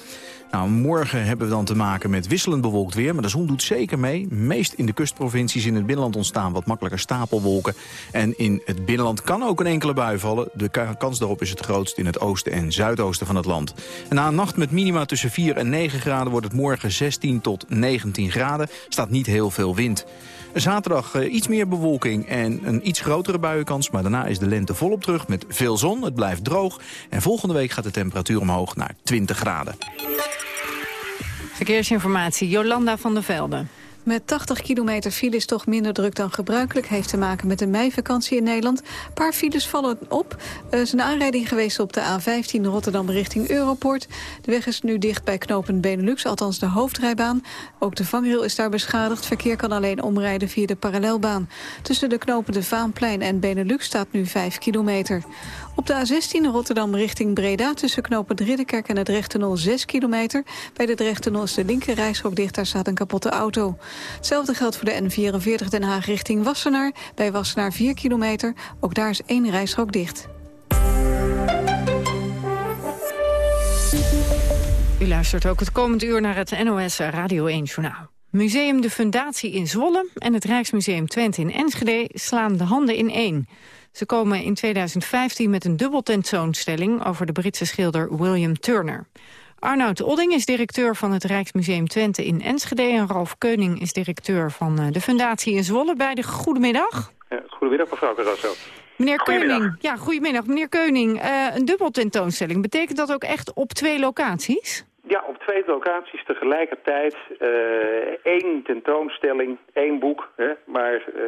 Nou, morgen hebben we dan te maken met wisselend bewolkt weer. Maar de zon doet zeker mee. Meest in de kustprovincies in het binnenland ontstaan wat makkelijker stapelwolken. En in het binnenland kan ook een enkele bui vallen. De kans daarop is het grootst in het oosten en zuidoosten van het land. Na een nacht met minima tussen 4 en 9 graden wordt het morgen 16 tot 19 graden. Staat niet heel veel wind. Zaterdag uh, iets meer bewolking en een iets grotere buienkans. Maar daarna is de lente volop terug met veel zon. Het blijft droog. En volgende week gaat de temperatuur omhoog naar 20 graden. Verkeersinformatie, Jolanda van der Velde. Met 80 kilometer file is toch minder druk dan gebruikelijk. Heeft te maken met de meivakantie in Nederland. Een paar files vallen op. Er is een aanrijding geweest op de A15 Rotterdam richting Europort. De weg is nu dicht bij knooppunt Benelux, althans de hoofdrijbaan. Ook de vangrail is daar beschadigd. Verkeer kan alleen omrijden via de parallelbaan. Tussen de knopen de Vaanplein en Benelux staat nu 5 kilometer. Op de A16 Rotterdam richting Breda tussen knopen Ridderkerk en het Drechtunnel 6 kilometer. Bij de Drechtunnel is de linker reishok dicht, daar staat een kapotte auto. Hetzelfde geldt voor de N44 Den Haag richting Wassenaar. Bij Wassenaar 4 kilometer, ook daar is één reishok dicht. U luistert ook het komend uur naar het NOS Radio 1 Journaal. Museum De Fundatie in Zwolle en het Rijksmuseum Twente in Enschede slaan de handen in één. Ze komen in 2015 met een dubbeltentoonstelling over de Britse schilder William Turner. Arnoud Odding is directeur van het Rijksmuseum Twente in Enschede... en Ralf Keuning is directeur van eh, de Fundatie in Zwolle. Beide goedemiddag. Ja, goedemiddag, mevrouw Carrasso. Meneer Keuning, ja, goedemiddag. Meneer Keuning, uh, een dubbeltentoonstelling. Betekent dat ook echt op twee locaties? Ja, op twee locaties tegelijkertijd. Uh, één tentoonstelling, één boek, hè, maar uh,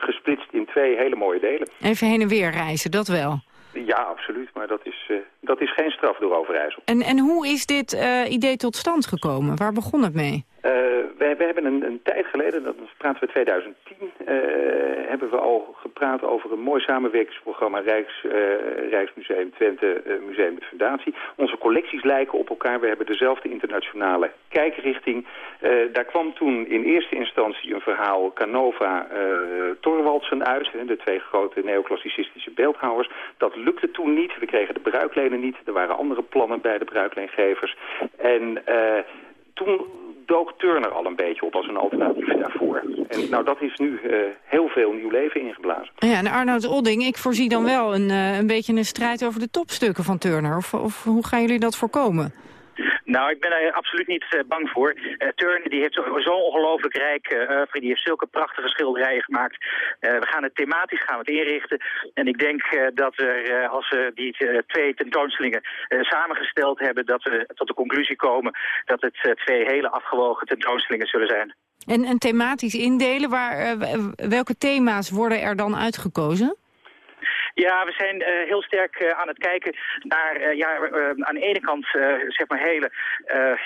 gesplitst in twee hele mooie delen. Even heen en weer reizen, dat wel? Ja, absoluut, maar dat is, uh, dat is geen straf door Overijssel. En, en hoe is dit idee tot stand gekomen? Waar begon het mee? we, we, hebben een, een, tijd geleden, dat praten we 2010, hebben we al gepraat over een mooi samenwerkingsprogramma Rijks, Rijksmuseum Twente, Museum de Fundatie. Onze collecties lijken op elkaar. We hebben dezelfde internationale kijkrichting. daar kwam toen in eerste instantie een verhaal Canova Torwaldsen uit. de twee grote neoclassicistische beeldhouwers. Dat lukte toen niet. We kregen de Er waren andere plannen bij de bruikleengevers. En toen dook Turner al een beetje op als een alternatief daarvoor. En nou, dat is nu uh, heel veel nieuw leven ingeblazen. Ja, en Arnoud Odding, ik voorzie dan wel een, uh, een beetje een strijd over de topstukken van Turner. Of, of hoe gaan jullie dat voorkomen? Nou, ik ben er absoluut niet uh, bang voor. Uh, Turner die heeft zo'n ongelooflijk rijk uh, die heeft zulke prachtige schilderijen gemaakt. we gaan het thematisch gaan het inrichten. En ik denk dat we, als we die twee tentoonstellingen samengesteld hebben, dat we tot de conclusie komen dat het twee hele afgewogen tentoonstellingen zullen zijn. En, en thematisch indelen, waar, welke thema's worden er dan uitgekozen? Ja, we zijn uh, heel sterk uh, aan het kijken naar uh, ja, aan de ene kant zeg maar hele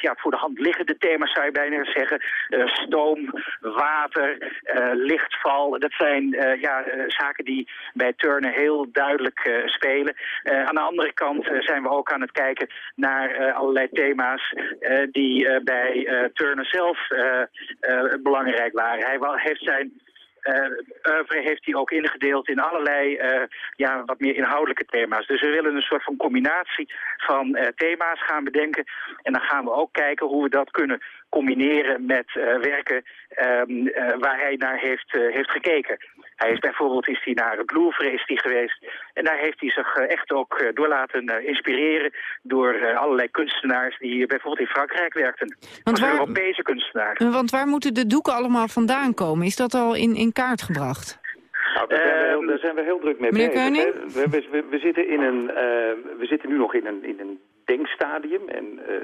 ja, voor de hand liggende thema's zou je bijna zeggen. stoom, water, lichtval. Dat zijn ja, zaken die bij Turner heel duidelijk spelen. aan de andere kant zijn we ook aan het kijken naar allerlei thema's die bij Turner zelf belangrijk waren. Hij heeft zijn uh, heeft hij ook ingedeeld in allerlei uh, ja, wat meer inhoudelijke thema's. Dus we willen een soort van combinatie van uh, thema's gaan bedenken. En dan gaan we ook kijken hoe we dat kunnen combineren met werken um, waar hij naar heeft, heeft gekeken. Hij is bijvoorbeeld is hij naar het Louvre is hij geweest. En daar heeft hij zich echt ook door laten inspireren door allerlei kunstenaars die bijvoorbeeld in Frankrijk werkten. Want waar, Europese kunstenaars. Want waar moeten de doeken allemaal vandaan komen? Is dat al in, in kaart gebracht? Nou, daar, zijn we heel, daar zijn we heel druk mee bezig. We, we, we, we, zitten in een, uh, we zitten nu nog in een, in een denkstadium. En uh,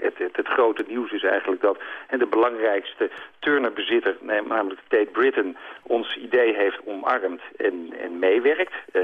het, het, grote nieuws is eigenlijk dat en de belangrijkste Turner-bezitter, namelijk Tate Britain, ons idee heeft omarmd en, en meewerkt. Uh,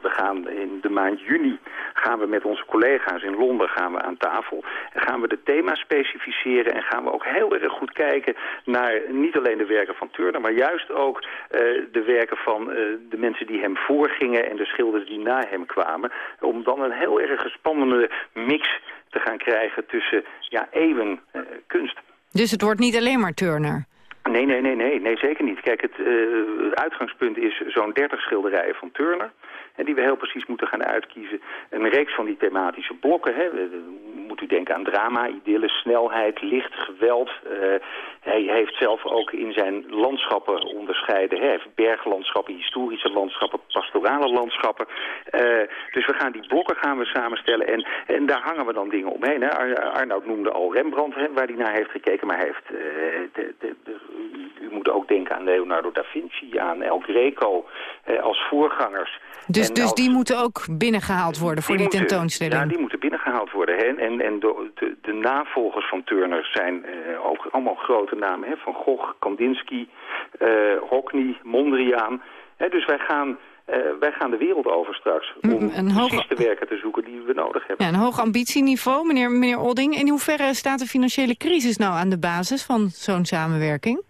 we gaan in de maand juni gaan we met onze collega's in Londen gaan we aan tafel. En gaan we de thema's specificeren en gaan we ook heel erg goed kijken naar niet alleen de werken van Turner, maar juist ook uh, de werken van de mensen die hem voorgingen en de schilders die na hem kwamen. Om dan een heel erg gespannende mix te gaan krijgen tussen ja, eeuwen uh, kunst. Dus het wordt niet alleen maar Turner? Nee, nee, nee, nee, nee zeker niet. Kijk, het uh, uitgangspunt is zo'n 30 schilderijen van Turner. En die we heel precies moeten gaan uitkiezen. Een reeks van die thematische blokken. Hè. Moet u denken aan drama, idylle, snelheid, licht, geweld. Uh, hij heeft zelf ook in zijn landschappen onderscheiden. Hij heeft berglandschappen, historische landschappen, pastorale landschappen. Uh, dus we gaan die blokken gaan we samenstellen. En, en daar hangen we dan dingen omheen. Hè. Ar Arnoud noemde al Rembrandt, hè, waar hij naar heeft gekeken. Maar heeft, de, de, u moet ook denken aan Leonardo da Vinci, aan El Greco als voorgangers. Dus, dus die moeten ook binnengehaald worden voor die, die moeten, tentoonstelling? Ja, die moeten binnengehaald worden. Hè. En, en de, de, de, navolgers van Turner zijn uh, ook allemaal grote namen. Hè. Van Gogh, Kandinsky, uh, Hockney, Mondriaan. Hè, dus wij gaan... Uh, wij gaan de wereld over straks om een precies de werken te zoeken die we nodig hebben. Ja, een hoog ambitieniveau, meneer, meneer Odding. In hoeverre staat de financiële crisis nou aan de basis van zo'n samenwerking?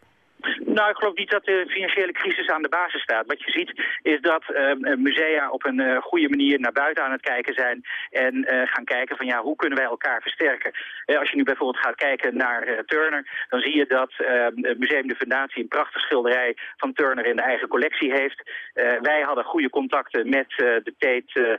Nou, ik geloof niet dat de financiële crisis aan de basis staat. Wat je ziet is dat uh, musea op een uh, goede manier naar buiten aan het kijken zijn. En uh, gaan kijken van ja, hoe kunnen wij elkaar versterken. als je nu bijvoorbeeld gaat kijken naar Turner, dan zie je dat ehm, het Museum de Fundatie een prachtig schilderij van Turner in de eigen collectie heeft. wij hadden goede contacten met de Tate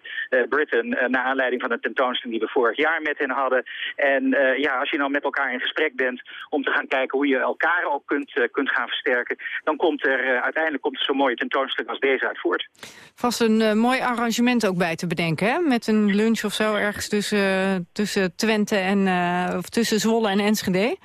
Britain naar aanleiding van een tentoonstelling die we vorig jaar met hen hadden. En ja, als je nou met elkaar in gesprek bent om te gaan kijken hoe je elkaar ook kunt, kunt versterken dan komt er uh, uiteindelijk komt er zo'n mooie tentoonstelling als deze uit voort. Vast een uh, mooi arrangement ook bij te bedenken, hè? Met een lunch of zo ergens tussen, tussen Twente en, uh, of tussen Zwolle en Enschede.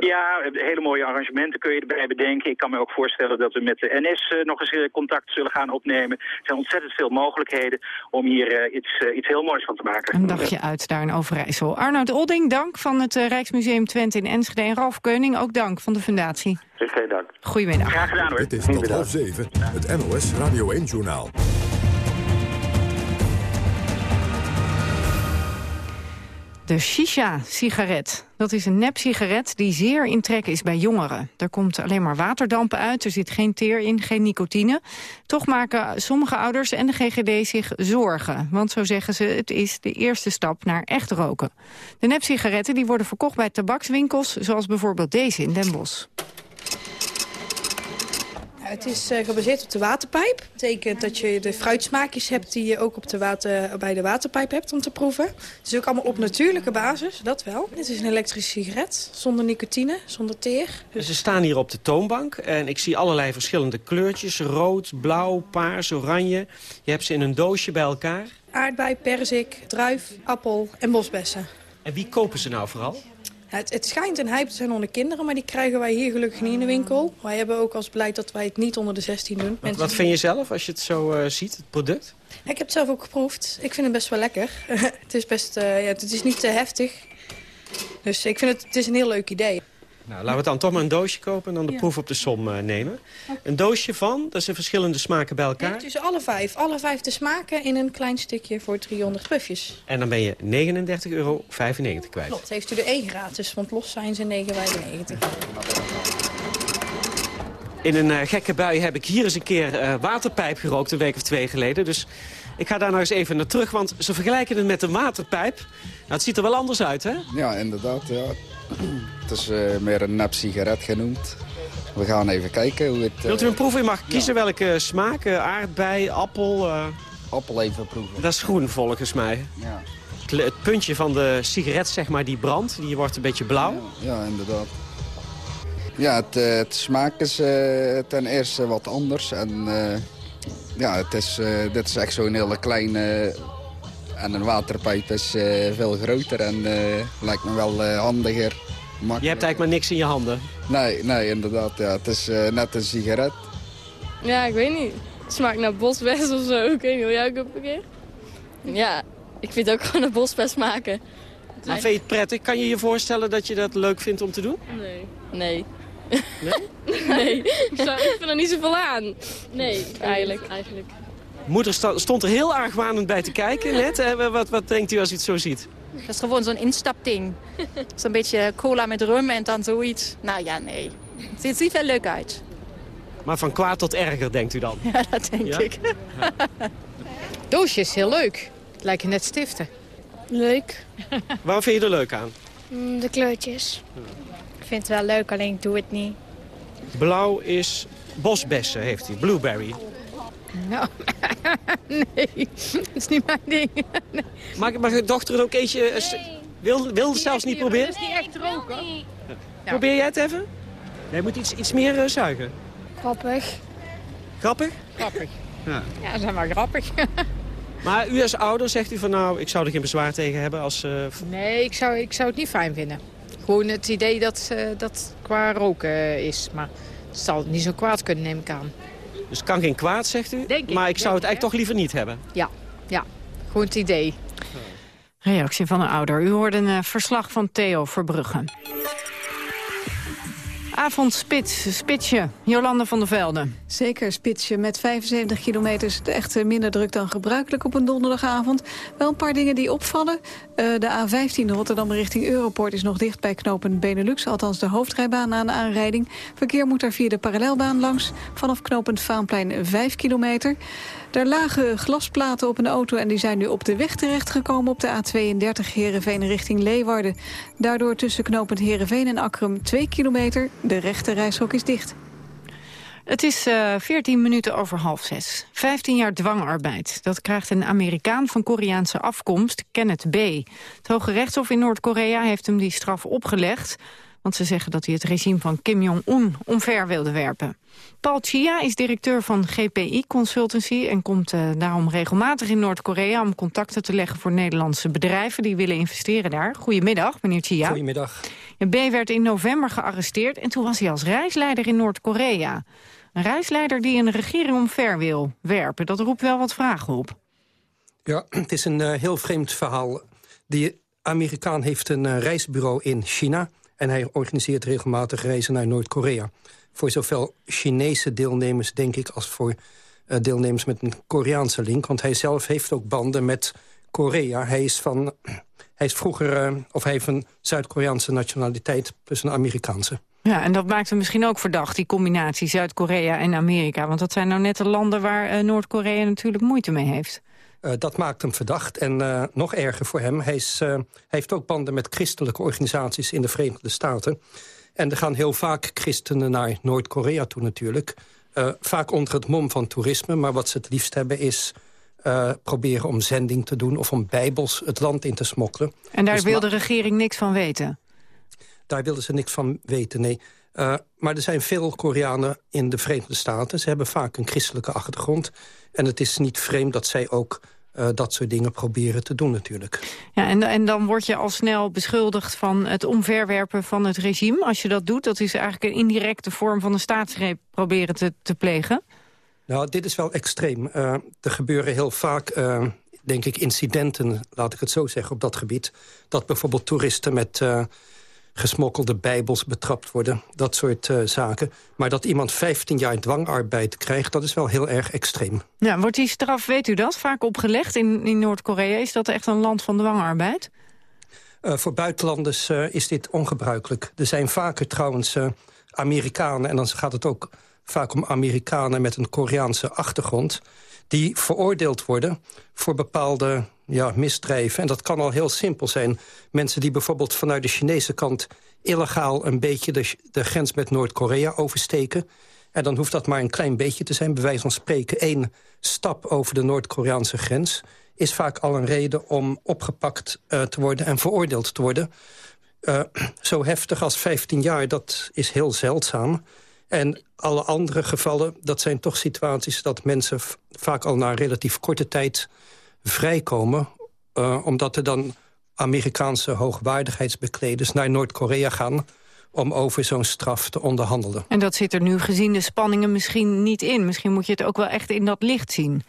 Ja, hele mooie arrangementen kun je erbij bedenken. Ik kan me ook voorstellen dat we met de NS uh, nog eens contact zullen gaan opnemen. Er zijn ontzettend veel mogelijkheden om hier uh, iets, uh, iets heel moois van te maken. Een dagje uit daar in Overijssel. Arnoud Olding, dank van het Rijksmuseum Twente in Enschede. En Ralf Keuning, ook dank van de fundatie. Geen dank. Goedemiddag. Graag gedaan hoor. Het is tot half zeven, het NOS Radio 1-journaal. De shisha-sigaret. Dat is een nep-sigaret die zeer in trek is bij jongeren. Er komt alleen maar waterdampen uit, er zit geen teer in, geen nicotine. Toch maken sommige ouders en de GGD zich zorgen. Want zo zeggen ze, het is de eerste stap naar echt roken. De nep-sigaretten worden verkocht bij tabakswinkels... zoals bijvoorbeeld deze in Den Bosch. Het is uh, gebaseerd op de waterpijp. Dat betekent dat je de fruitsmaakjes hebt die je ook op de water, bij de waterpijp hebt om te proeven. Het is ook allemaal op natuurlijke basis, dat wel. Het is een elektrische sigaret, zonder nicotine, zonder teer. Dus... Ze staan hier op de toonbank en ik zie allerlei verschillende kleurtjes. Rood, blauw, paars, oranje. Je hebt ze in een doosje bij elkaar. Aardbei, perzik, druif, appel en bosbessen. En wie kopen ze nou vooral? Het, het schijnt een hype te zijn onder kinderen, maar die krijgen wij hier gelukkig niet in de winkel. Wij hebben ook als beleid dat wij het niet onder de 16 doen. Wat, wat vind je zelf als je het zo uh, ziet, het product? Ik heb het zelf ook geproefd. Ik vind het best wel lekker. het is best, uh, ja, het is niet te heftig. Dus ik vind het, het is een heel leuk idee. Nou, laten we dan toch maar een doosje kopen en dan de proef op de som uh, nemen. Een doosje van, dat zijn verschillende smaken bij elkaar. dus alle vijf. Alle vijf de smaken in een klein stukje voor 300 pufjes. En dan ben je 39,95 euro kwijt. Klopt, heeft u er één gratis, want los zijn ze 9,95. In een uh, gekke bui heb ik hier eens een keer uh, waterpijp gerookt, een week of twee geleden. Dus ik ga daar nou eens even naar terug, want ze vergelijken het met een waterpijp. Nou, het ziet er wel anders uit, hè? Ja, inderdaad, ja. Het is uh, meer een nep sigaret genoemd. We gaan even kijken hoe het... Uh, Wilt u een proef? U mag kiezen ja. welke smaak. Uh, aardbei, appel. Appel even proeven. Dat is groen volgens mij. Ja. Het, het, puntje van de sigaret, zeg maar, die brandt. Die wordt een beetje blauw. Ja, ja inderdaad. Ja, het, het smaak is ten eerste wat anders. En ja, het is, dit is echt zo'n hele kleine en een waterpijp is uh, veel groter en uh, lijkt me wel uh, handiger. Je hebt eigenlijk maar niks in je handen? Nee, nee inderdaad. Ja. Het is net een sigaret. Ja, ik weet niet. Het smaakt naar bosbes of zo. Ik weet niet, wil jij ook op een keer? Ja, ik vind het ook gewoon een bosbes smaken. Maar vind je het prettig? Kan je je voorstellen dat je dat leuk vindt om te doen? Nee. Nee. Nee? nee. Ik, zou, ik vind er niet zoveel aan. Nee, eigenlijk. eigenlijk. Moeder stond er heel argwanend bij te kijken net. Wat, wat denkt u als u het zo ziet? Dat is gewoon zo'n instapding. Zo'n beetje cola met rum en dan zoiets. Nou ja, nee. Het ziet wel leuk uit. Maar van kwaad tot erger, denkt u dan? Ja, dat denk ja? ik. Ja. Doosje is heel leuk. Het lijken net stiften. Leuk. Waarom vind je er leuk aan? Mm, de kleurtjes. Ik vind het wel leuk, alleen ik doe het niet. Blauw is bosbessen, heeft hij. Blueberry. Nou, nee, dat is niet mijn ding. Nee. Mag, mag je dochter het ook eentje... Nee. Wil, wil het zelfs niet proberen? Dat is niet echt roken. Ja. Probeer jij het even? Nee, moet iets, iets meer uh, zuigen. Grappig. Grappig? Grappig. Ja, ja dat zijn wel grappig. maar u als ouder zegt u van nou, ik zou er geen bezwaar tegen hebben als... Uh... Nee, ik zou, ik zou het niet fijn vinden. Gewoon het idee dat uh, dat qua roken is. Maar het zal niet zo kwaad kunnen, neem ik aan. Dus het kan geen kwaad, zegt u. Denk maar ik zou het eigenlijk toch liever niet hebben. Ja, ja. goed idee. Reactie van een ouder. U hoorde een uh, verslag van Theo Verbrugge. Avondspits, spitsje, Jolande van der Velde. Zeker, spitsje met 75 kilometer is het echt minder druk dan gebruikelijk op een donderdagavond. Wel een paar dingen die opvallen. Uh, de A15 Rotterdam richting Europort is nog dicht bij knopen Benelux, althans de hoofdrijbaan na een aanrijding. Verkeer moet daar via de parallelbaan langs, vanaf knopend Vaanplein 5 kilometer. Er lagen glasplaten op een auto en die zijn nu op de weg terechtgekomen op de A32 Heerenveen richting Leeuwarden. Daardoor tussen knopend Heerenveen en Akrum 2 kilometer. De rechte reishok is dicht. Het is uh, 14 minuten over half zes. 15 jaar dwangarbeid. Dat krijgt een Amerikaan van Koreaanse afkomst, Kenneth B. Het Hoge Rechtshof in Noord-Korea heeft hem die straf opgelegd. Want ze zeggen dat hij het regime van Kim Jong-un omver wilde werpen. Paul Chia is directeur van GPI Consultancy... en komt uh, daarom regelmatig in Noord-Korea... om contacten te leggen voor Nederlandse bedrijven... die willen investeren daar. Goedemiddag, meneer Chia. Goedemiddag. B werd in november gearresteerd... en toen was hij als reisleider in Noord-Korea. Een reisleider die een regering omver wil werpen. Dat roept wel wat vragen op. Ja, het is een uh, heel vreemd verhaal. Die Amerikaan heeft een uh, reisbureau in China... en hij organiseert regelmatig reizen naar Noord-Korea voor zowel Chinese deelnemers, denk ik... als voor uh, deelnemers met een Koreaanse link. Want hij zelf heeft ook banden met Korea. Hij is van... hij is vroeger, of hij heeft een Zuid-Koreaanse nationaliteit plus een Amerikaanse. Ja, en dat maakt hem misschien ook verdacht, die combinatie Zuid-Korea en Amerika. Want dat zijn nou net de landen waar Noord-Korea natuurlijk moeite mee heeft. Uh, dat maakt hem verdacht. En uh, nog erger voor hem, hij, is, hij, heeft ook banden met christelijke organisaties in de Verenigde Staten. En er gaan heel vaak christenen naar Noord-Korea toe natuurlijk. vaak onder het mom van toerisme, maar wat ze het liefst hebben is... proberen om zending te doen of om bijbels het land in te smokkelen. En daar dus wil de regering niks van weten? Daar wilden ze niks van weten, nee. maar er zijn veel Koreanen in de Verenigde Staten. Ze hebben vaak een christelijke achtergrond. En het is niet vreemd dat zij ook uh, dat soort dingen proberen te doen natuurlijk. Ja, en, en dan word je al snel beschuldigd van het omverwerpen van het regime. Als je dat doet, dat is eigenlijk een indirecte vorm van een staatsgreep proberen te, te plegen. Nou, dit is wel extreem. Uh, er gebeuren heel vaak, uh, denk ik, incidenten, laat ik het zo zeggen, op dat gebied. Dat bijvoorbeeld toeristen met gesmokkelde bijbels betrapt worden. Dat soort zaken. Maar dat iemand 15 jaar dwangarbeid krijgt, dat is wel heel erg extreem. Ja, wordt die straf, weet u dat, vaak opgelegd in, in Noord-Korea? Is dat echt een land van dwangarbeid? Voor buitenlanders is dit ongebruikelijk. Er zijn vaker trouwens Amerikanen, en dan gaat het ook vaak om Amerikanen met een Koreaanse achtergrond die veroordeeld worden voor bepaalde ja, misdrijven. En dat kan al heel simpel zijn. Mensen die bijvoorbeeld vanuit de Chinese kant... illegaal een beetje de, de grens met Noord-Korea oversteken. En dan hoeft dat maar een klein beetje te zijn. Bij wijze van spreken één stap over de Noord-Koreaanse grens... is vaak al een reden om opgepakt uh, te worden en veroordeeld te worden. Uh, zo heftig als 15 jaar, dat is heel zeldzaam. En alle andere gevallen, dat zijn toch situaties... dat mensen vaak al na relatief korte tijd vrijkomen... Uh, omdat er dan Amerikaanse hoogwaardigheidsbekleders naar Noord-Korea gaan om over zo'n straf te onderhandelen. En dat zit er nu gezien de spanningen misschien niet in. Misschien moet je het ook wel echt in dat licht zien.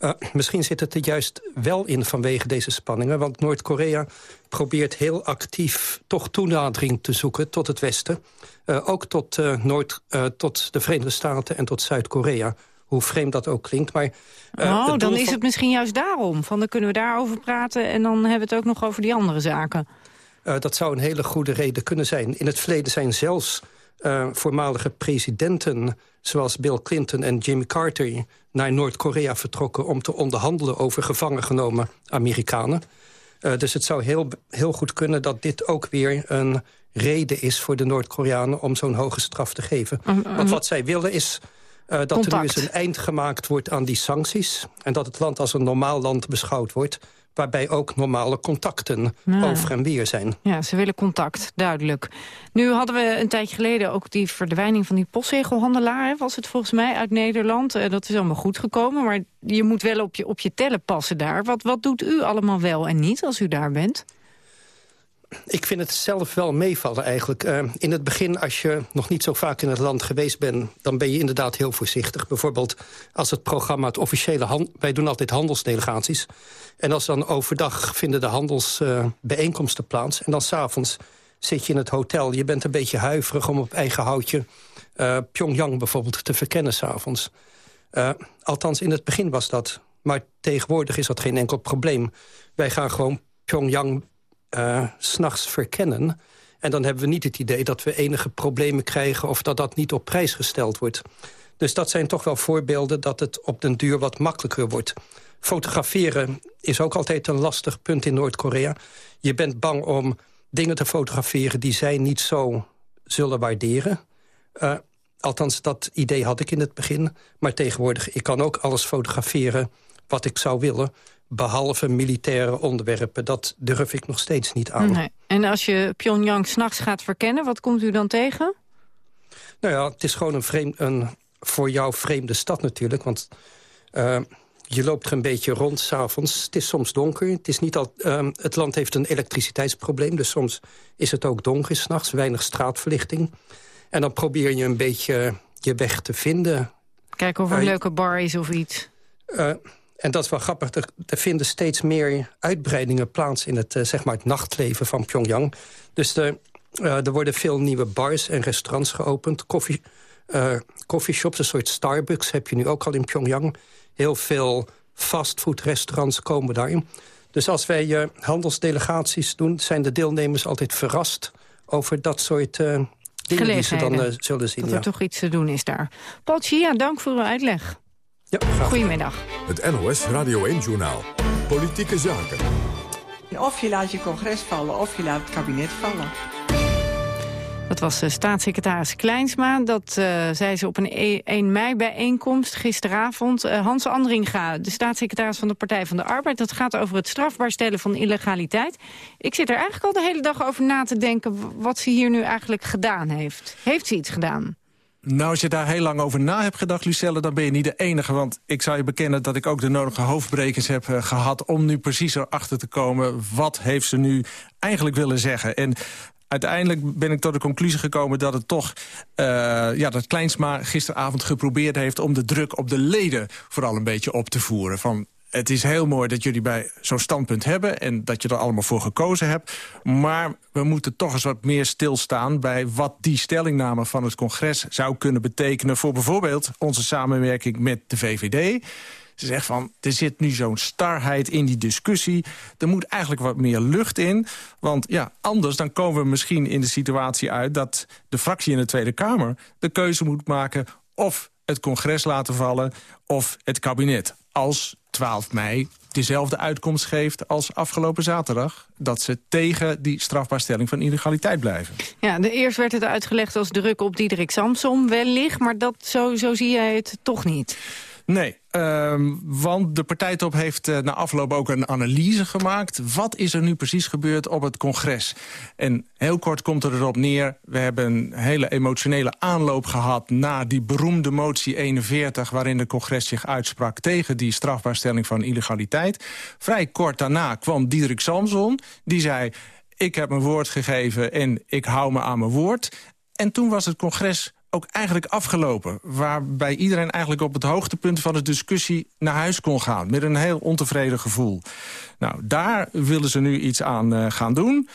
Uh, misschien zit het er juist wel in vanwege deze spanningen. Want Noord-Korea probeert heel actief toch toenadering te zoeken tot het Westen. Uh, ook tot, uh, Noord, tot de Verenigde Staten en tot Zuid-Korea. Hoe vreemd dat ook klinkt. Maar, oh, dan is het misschien juist daarom. Van dan kunnen we daarover praten en dan hebben we het ook nog over die andere zaken. dat zou een hele goede reden kunnen zijn. In het verleden zijn zelfs voormalige presidenten zoals Bill Clinton en Jimmy Carter naar Noord-Korea vertrokken... om te onderhandelen over gevangen genomen Amerikanen. Uh, dus het zou heel, heel goed kunnen dat dit ook weer een reden is... voor de Noord-Koreanen om zo'n hoge straf te geven. Mm, mm. Want wat zij willen is uh, dat Contact. er nu eens een eind gemaakt wordt aan die sancties... en dat het land als een normaal land beschouwd wordt waarbij ook normale contacten over en weer zijn. Ja, ze willen contact, duidelijk. Nu hadden we een tijdje geleden ook die verdwijning van die postzegelhandelaar... was het volgens mij uit Nederland. Uh, dat is allemaal goed gekomen, maar je moet wel op je, op je tellen passen daar. Wat, wat doet u allemaal wel en niet als u daar bent? Ik vind het zelf wel meevallen eigenlijk. Uh, in het begin, als je nog niet zo vaak in het land geweest bent... dan ben je inderdaad heel voorzichtig. Bijvoorbeeld als het programma, het officiële... wij doen altijd handelsdelegaties. En als dan overdag vinden de handelsbijeenkomsten uh, plaats... en dan s'avonds zit je in het hotel. Je bent een beetje huiverig om op eigen houtje... Uh, Pyongyang bijvoorbeeld te verkennen s'avonds. Althans, in het begin was dat. Maar tegenwoordig is dat geen enkel probleem. Wij gaan gewoon Pyongyang uh, s'nachts verkennen. En dan hebben we niet het idee dat we enige problemen krijgen... of dat dat niet op prijs gesteld wordt. Dus dat zijn toch wel voorbeelden dat het op den duur wat makkelijker wordt. Fotograferen is ook altijd een lastig punt in Noord-Korea. Je bent bang om dingen te fotograferen die zij niet zo zullen waarderen. Uh, althans, dat idee had ik in het begin. Maar tegenwoordig, ik kan ook alles fotograferen wat ik zou willen behalve militaire onderwerpen. Dat durf ik nog steeds niet aan. Nee. En als je Pyongyang s'nachts gaat verkennen, wat komt u dan tegen? Nou ja, het is gewoon een, vreemd, een voor jou vreemde stad natuurlijk. Want uh, je loopt er een beetje rond s'avonds. Het is soms donker. Het, is niet al, uh, het land heeft een elektriciteitsprobleem. Dus soms is het ook donker s'nachts. Weinig straatverlichting. En dan probeer je een beetje je weg te vinden. Kijk of er een leuke bar is of iets. En dat is wel grappig. Er, er, vinden steeds meer uitbreidingen plaats in het, uh, zeg maar het nachtleven van Pyongyang. Dus de, uh, er worden veel nieuwe bars en restaurants geopend. Koffie, uh, coffeeshops, een soort Starbucks heb je nu ook al in Pyongyang. Heel veel fastfoodrestaurants komen daarin. Dus als wij handelsdelegaties doen... zijn de deelnemers altijd verrast over dat soort dingen die ze dan zullen zien. Dat er toch iets te doen is daar. Paul Chia, dank voor uw uitleg. Ja, Goedemiddag. Het NOS Radio 1-journaal. Politieke zaken. Of je laat je congres vallen, of je laat het kabinet vallen. Dat was uh, staatssecretaris Kleinsma. Dat uh, zei ze op een 1 e- mei-bijeenkomst gisteravond. Uh, Hans Andringa, de staatssecretaris van de Partij van de Arbeid. Dat gaat over het strafbaar stellen van illegaliteit. Ik zit er eigenlijk al de hele dag over na te denken... wat ze hier nu eigenlijk gedaan heeft. Heeft ze iets gedaan? Nou, als je daar heel lang over na hebt gedacht, Lucelle... dan ben je niet de enige, want ik zou je bekennen... dat ik ook de nodige hoofdbrekers heb uh, gehad... om nu precies erachter te komen... wat heeft ze nu eigenlijk willen zeggen. En uiteindelijk ben ik tot de conclusie gekomen dat het toch... Uh, ja, dat Kleinsma gisteravond geprobeerd heeft om de druk op de leden... vooral een beetje op te voeren. Van het is heel mooi dat jullie bij zo'n standpunt hebben... en dat je er allemaal voor gekozen hebt. Maar we moeten toch eens wat meer stilstaan... bij wat die stellingname van het congres zou kunnen betekenen... voor bijvoorbeeld onze samenwerking met de VVD... Ze zegt van, er zit nu zo'n starheid in die discussie. Er moet eigenlijk wat meer lucht in. Want ja, anders dan komen we misschien in de situatie uit... dat de fractie in de Tweede Kamer de keuze moet maken... of het congres laten vallen of het kabinet. Als 12 mei dezelfde uitkomst geeft als afgelopen zaterdag... dat ze tegen die strafbaarstelling van illegaliteit blijven. Ja, de eerst werd het uitgelegd als druk op Diederik Samsom wellicht... maar dat, zo, zo zie jij het toch niet. Nee, um, want de partijtop heeft uh, na afloop ook een analyse gemaakt. Wat is er nu precies gebeurd op het congres? En heel kort komt er erop neer... we hebben een hele emotionele aanloop gehad... na die beroemde motie 41... waarin de congres zich uitsprak tegen die strafbaarstelling van illegaliteit. Vrij kort daarna kwam Diederik Samson. Die zei, ik heb mijn woord gegeven en ik hou me aan mijn woord. En toen was het congres ook eigenlijk afgelopen. Waarbij iedereen eigenlijk op het hoogtepunt van de discussie naar huis kon gaan. Met een heel ontevreden gevoel. Nou, daar willen ze nu iets aan uh, gaan doen.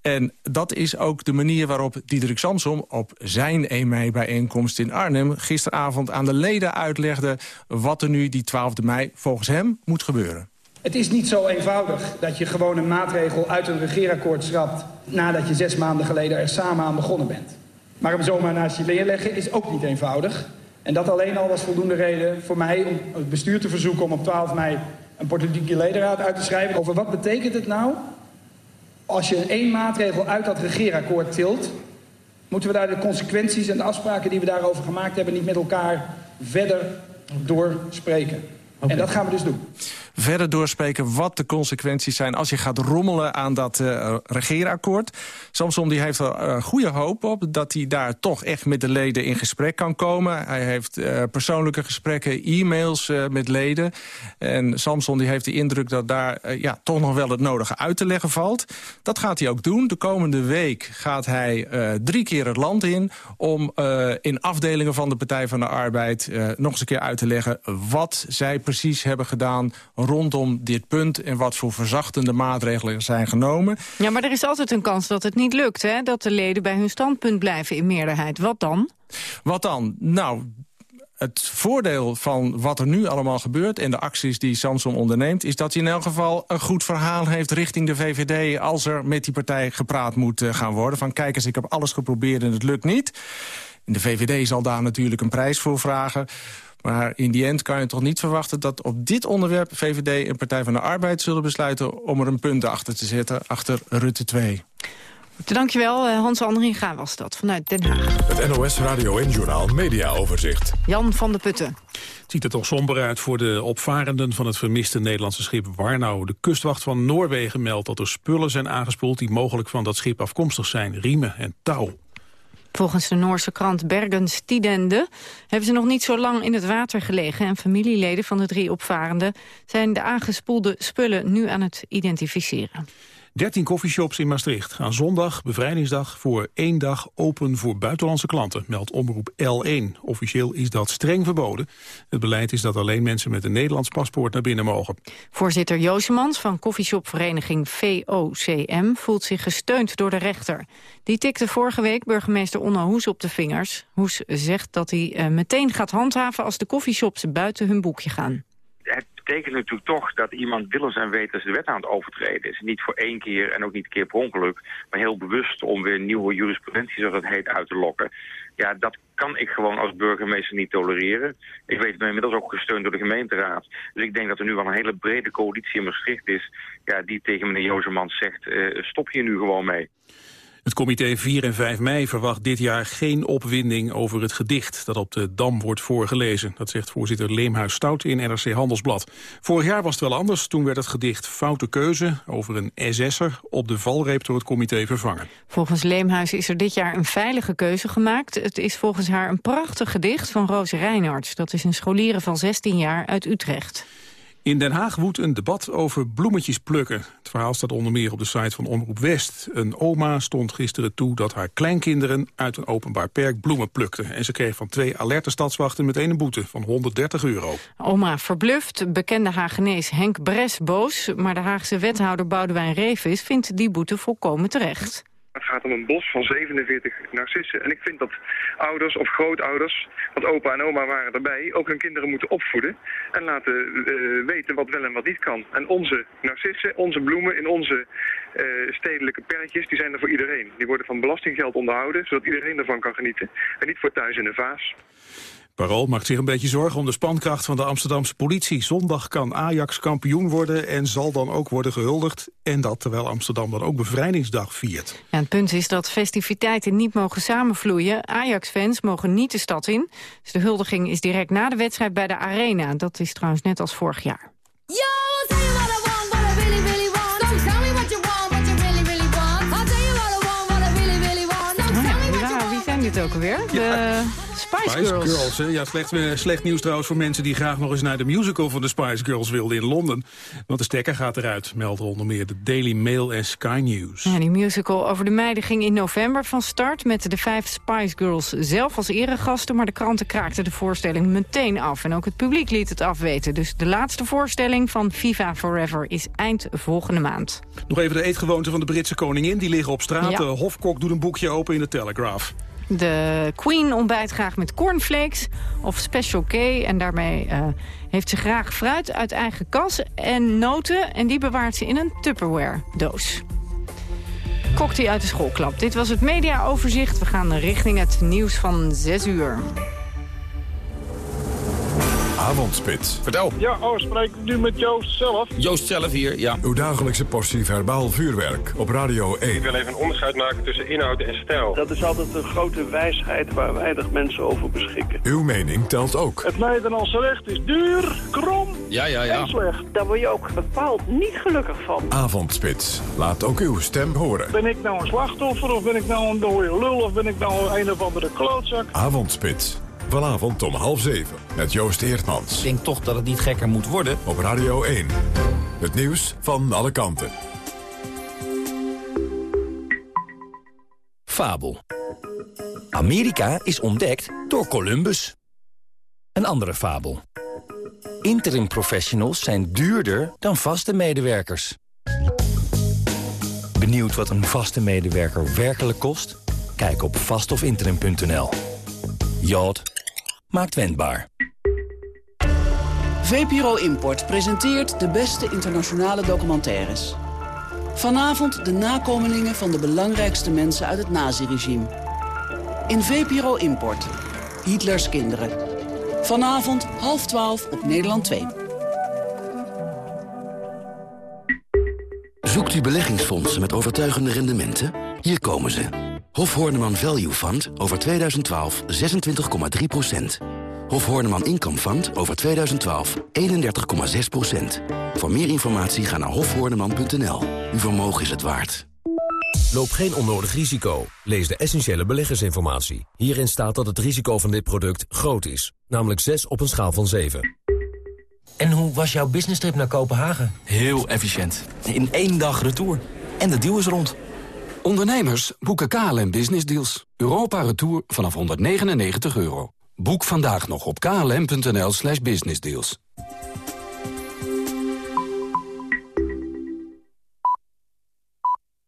En dat is ook de manier waarop Diederik Samsom op zijn 1 mei bijeenkomst in Arnhem... gisteravond aan de leden uitlegde wat er nu die 12 mei volgens hem moet gebeuren. Het is niet zo eenvoudig dat je gewoon een maatregel uit een regeerakkoord schrapt... nadat je zes maanden geleden er samen aan begonnen bent. Maar hem zomaar naast je neerleggen is ook niet eenvoudig. En dat alleen al was voldoende reden voor mij om het bestuur te verzoeken... om op 12 mei een politieke ledenraad uit te schrijven... over wat betekent het nou als je één maatregel uit dat regeerakkoord tilt... moeten we daar de consequenties en de afspraken die we daarover gemaakt hebben... niet met elkaar verder doorspreken. En dat gaan we dus doen verder doorspreken wat de consequenties zijn... als je gaat rommelen aan dat uh, regeerakkoord. Samson die heeft er uh, goede hoop op dat hij daar toch echt met de leden in gesprek kan komen. Hij heeft uh, persoonlijke gesprekken, e-mails met leden. En Samson die heeft de indruk dat daar ja, toch nog wel het nodige uit te leggen valt. Dat gaat hij ook doen. De komende week gaat hij drie keer het land in... om in afdelingen van de Partij van de Arbeid nog eens een keer uit te leggen... wat zij precies hebben gedaan rondom dit punt... en wat voor verzachtende maatregelen zijn genomen. Ja, maar er is altijd een kans dat het niet lukt, hè? Dat de leden bij hun standpunt blijven in meerderheid. Wat dan? Wat dan? Nou, het voordeel van wat er nu allemaal gebeurt... en de acties die Samsung onderneemt... is dat hij in elk geval een goed verhaal heeft richting de VVD... als er met die partij gepraat moet eh, gaan worden. Van kijk eens, ik heb alles geprobeerd en het lukt niet. de VVD zal daar natuurlijk een prijs voor vragen. Maar in die end kan je toch niet verwachten dat op dit onderwerp... VVD en Partij van de Arbeid zullen besluiten om er een punt achter te zetten... achter Rutte 2. Dankjewel, eh, Hans Andringa was dat, vanuit Den Haag. Het NOS Radio en Journaal Media Overzicht. Jan van de Putten. Het ziet er toch somber uit voor de opvarenden van het vermiste Nederlandse schip Warnau. De kustwacht van Noorwegen meldt dat er spullen zijn aangespoeld... die mogelijk van dat schip afkomstig zijn, riemen en touw. Volgens de Noorse krant Bergens Tidende hebben ze nog niet zo lang in het water gelegen... en familieleden van de drie opvarenden zijn de aangespoelde spullen nu aan het identificeren. 13 koffieshops in Maastricht gaan zondag, bevrijdingsdag, voor één dag open voor buitenlandse klanten, meldt omroep L1. Officieel is dat streng verboden. Het beleid is dat alleen mensen met een Nederlands paspoort naar binnen mogen. Voorzitter Joosemans van koffieshopvereniging VOCM voelt zich gesteund door de rechter. Die tikte vorige week burgemeester Onno Hoes op de vingers. Hoes zegt dat hij uh, meteen gaat handhaven als de koffieshops buiten hun boekje gaan betekent natuurlijk toch dat iemand willens en wetens de wet aan het overtreden is. Niet voor één keer en ook niet een keer per ongeluk, maar heel bewust om weer nieuwe jurisprudentie, zoals het heet, uit te lokken. Ja, dat kan ik gewoon als burgemeester niet tolereren. Ik weet het inmiddels ook gesteund door de gemeenteraad. Dus ik denk dat er nu wel een hele brede coalitie in Maastricht is... Ja, die tegen meneer Jozemans zegt, uh, stop hier nu gewoon mee. Het comité 4 en 5 mei verwacht dit jaar geen opwinding over het gedicht dat op de Dam wordt voorgelezen. Dat zegt voorzitter Leemhuis Stout in NRC Handelsblad. Vorig jaar was het wel anders. Toen werd het gedicht Foute Keuze over een SS'er op de valreep door het comité vervangen. Volgens Leemhuis is er dit jaar een veilige keuze gemaakt. Het is volgens haar een prachtig gedicht van Roos Reinhardt. Dat is een scholieren van 16 jaar uit Utrecht. In Den Haag woedt een debat over bloemetjes plukken. Het verhaal staat onder meer op de site van Omroep West. Een oma stond gisteren toe dat haar kleinkinderen uit een openbaar perk bloemen plukten. En ze kreeg van twee alerte stadswachten meteen een boete van 130 euro. Oma verbluft, bekende Hagenees Henk Bres boos. Maar de Haagse wethouder Boudewijn Revis vindt die boete volkomen terecht. Om een bos van 47 narcissen. En ik vind dat ouders of grootouders, want opa en oma waren erbij, ook hun kinderen moeten opvoeden en laten uh, weten wat wel en wat niet kan. En onze narcissen, onze bloemen in onze uh, stedelijke perkjes, die zijn er voor iedereen. Die worden van belastinggeld onderhouden, zodat iedereen ervan kan genieten. En niet voor thuis in een vaas. Parool maakt zich een beetje zorgen om de spankracht van de Amsterdamse politie. Zondag kan Ajax kampioen worden en zal dan ook worden gehuldigd. En dat terwijl Amsterdam dan ook bevrijdingsdag viert. Ja, het punt is dat festiviteiten niet mogen samenvloeien. Ajax-fans mogen niet de stad in. Dus de huldiging is direct na de wedstrijd bij de Arena. Dat is trouwens net als vorig jaar. Wie zijn dit ook alweer? De... Spice, Girls. Ja, slecht, eh, slecht nieuws trouwens voor mensen die graag nog eens naar de musical van de Spice Girls wilden in Londen. Want de stekker gaat eruit, melden onder meer de Daily Mail en Sky News. Ja, die musical over de meiden ging in november van start met de vijf Spice Girls zelf als eregasten. Maar de kranten kraakten de voorstelling meteen af. En ook het publiek liet het afweten. Dus de laatste voorstelling van Viva Forever is eind volgende maand. Nog even de eetgewoonten van de Britse koningin. Die liggen op straat. De Hofkok doet een boekje open in de Telegraph. De Queen ontbijt graag met cornflakes of Special K. En daarmee uh, heeft ze graag fruit uit eigen kas en noten. En die bewaart ze in een Tupperware doos. Kokt hij uit de schoolklap. Dit was het mediaoverzicht. We gaan richting het nieuws van 6 uur. Avondspits. Vertel. Ja, oh, spreek ik nu met Joost zelf? Joost zelf hier, ja. Uw dagelijkse portie verbaal vuurwerk op Radio 1. Ik wil even een onderscheid maken tussen inhoud en stijl. Dat is altijd een grote wijsheid waar weinig mensen over beschikken. Uw mening telt ook. Het Nederlandse recht is duur, krom ja, ja, ja. en slecht. Daar word je ook bepaald niet gelukkig van. Avondspits. Laat ook uw stem horen. Ben ik nou een slachtoffer of ben ik nou een dode lul of ben ik nou een of andere klootzak? Avondspits. Vanavond om half zeven met Joost Eertmans. Ik denk toch dat het niet gekker moet worden. Op Radio 1. Het nieuws van alle kanten. Fabel. Amerika is ontdekt door Columbus. Een andere fabel. Interim professionals zijn duurder dan vaste medewerkers. Benieuwd wat een vaste medewerker werkelijk kost? Kijk op vastofinterim.nl. Jod maakt wendbaar. VPRO Import presenteert de beste internationale documentaires. Vanavond de nakomelingen van de belangrijkste mensen uit het naziregime. In VPRO Import. Hitlers kinderen. Vanavond half twaalf op Nederland 2. Zoekt u beleggingsfondsen met overtuigende rendementen? Hier komen ze. Hof Horneman Value Fund over 2012 26,3% Hof Horneman Income Fund over 2012 31,6% Voor meer informatie ga naar hofhoorneman.nl. Uw vermogen is het waard. Loop geen onnodig risico. Lees de essentiële beleggersinformatie. Hierin staat dat het risico van dit product groot is. Namelijk 6 op een schaal van 7. En hoe was jouw business trip naar Kopenhagen? Heel efficiënt. In één dag retour. En de deal is rond. Ondernemers boeken KLM Business Deals. Europa Retour vanaf 199 euro. Boek vandaag nog op klm.nl slash businessdeals.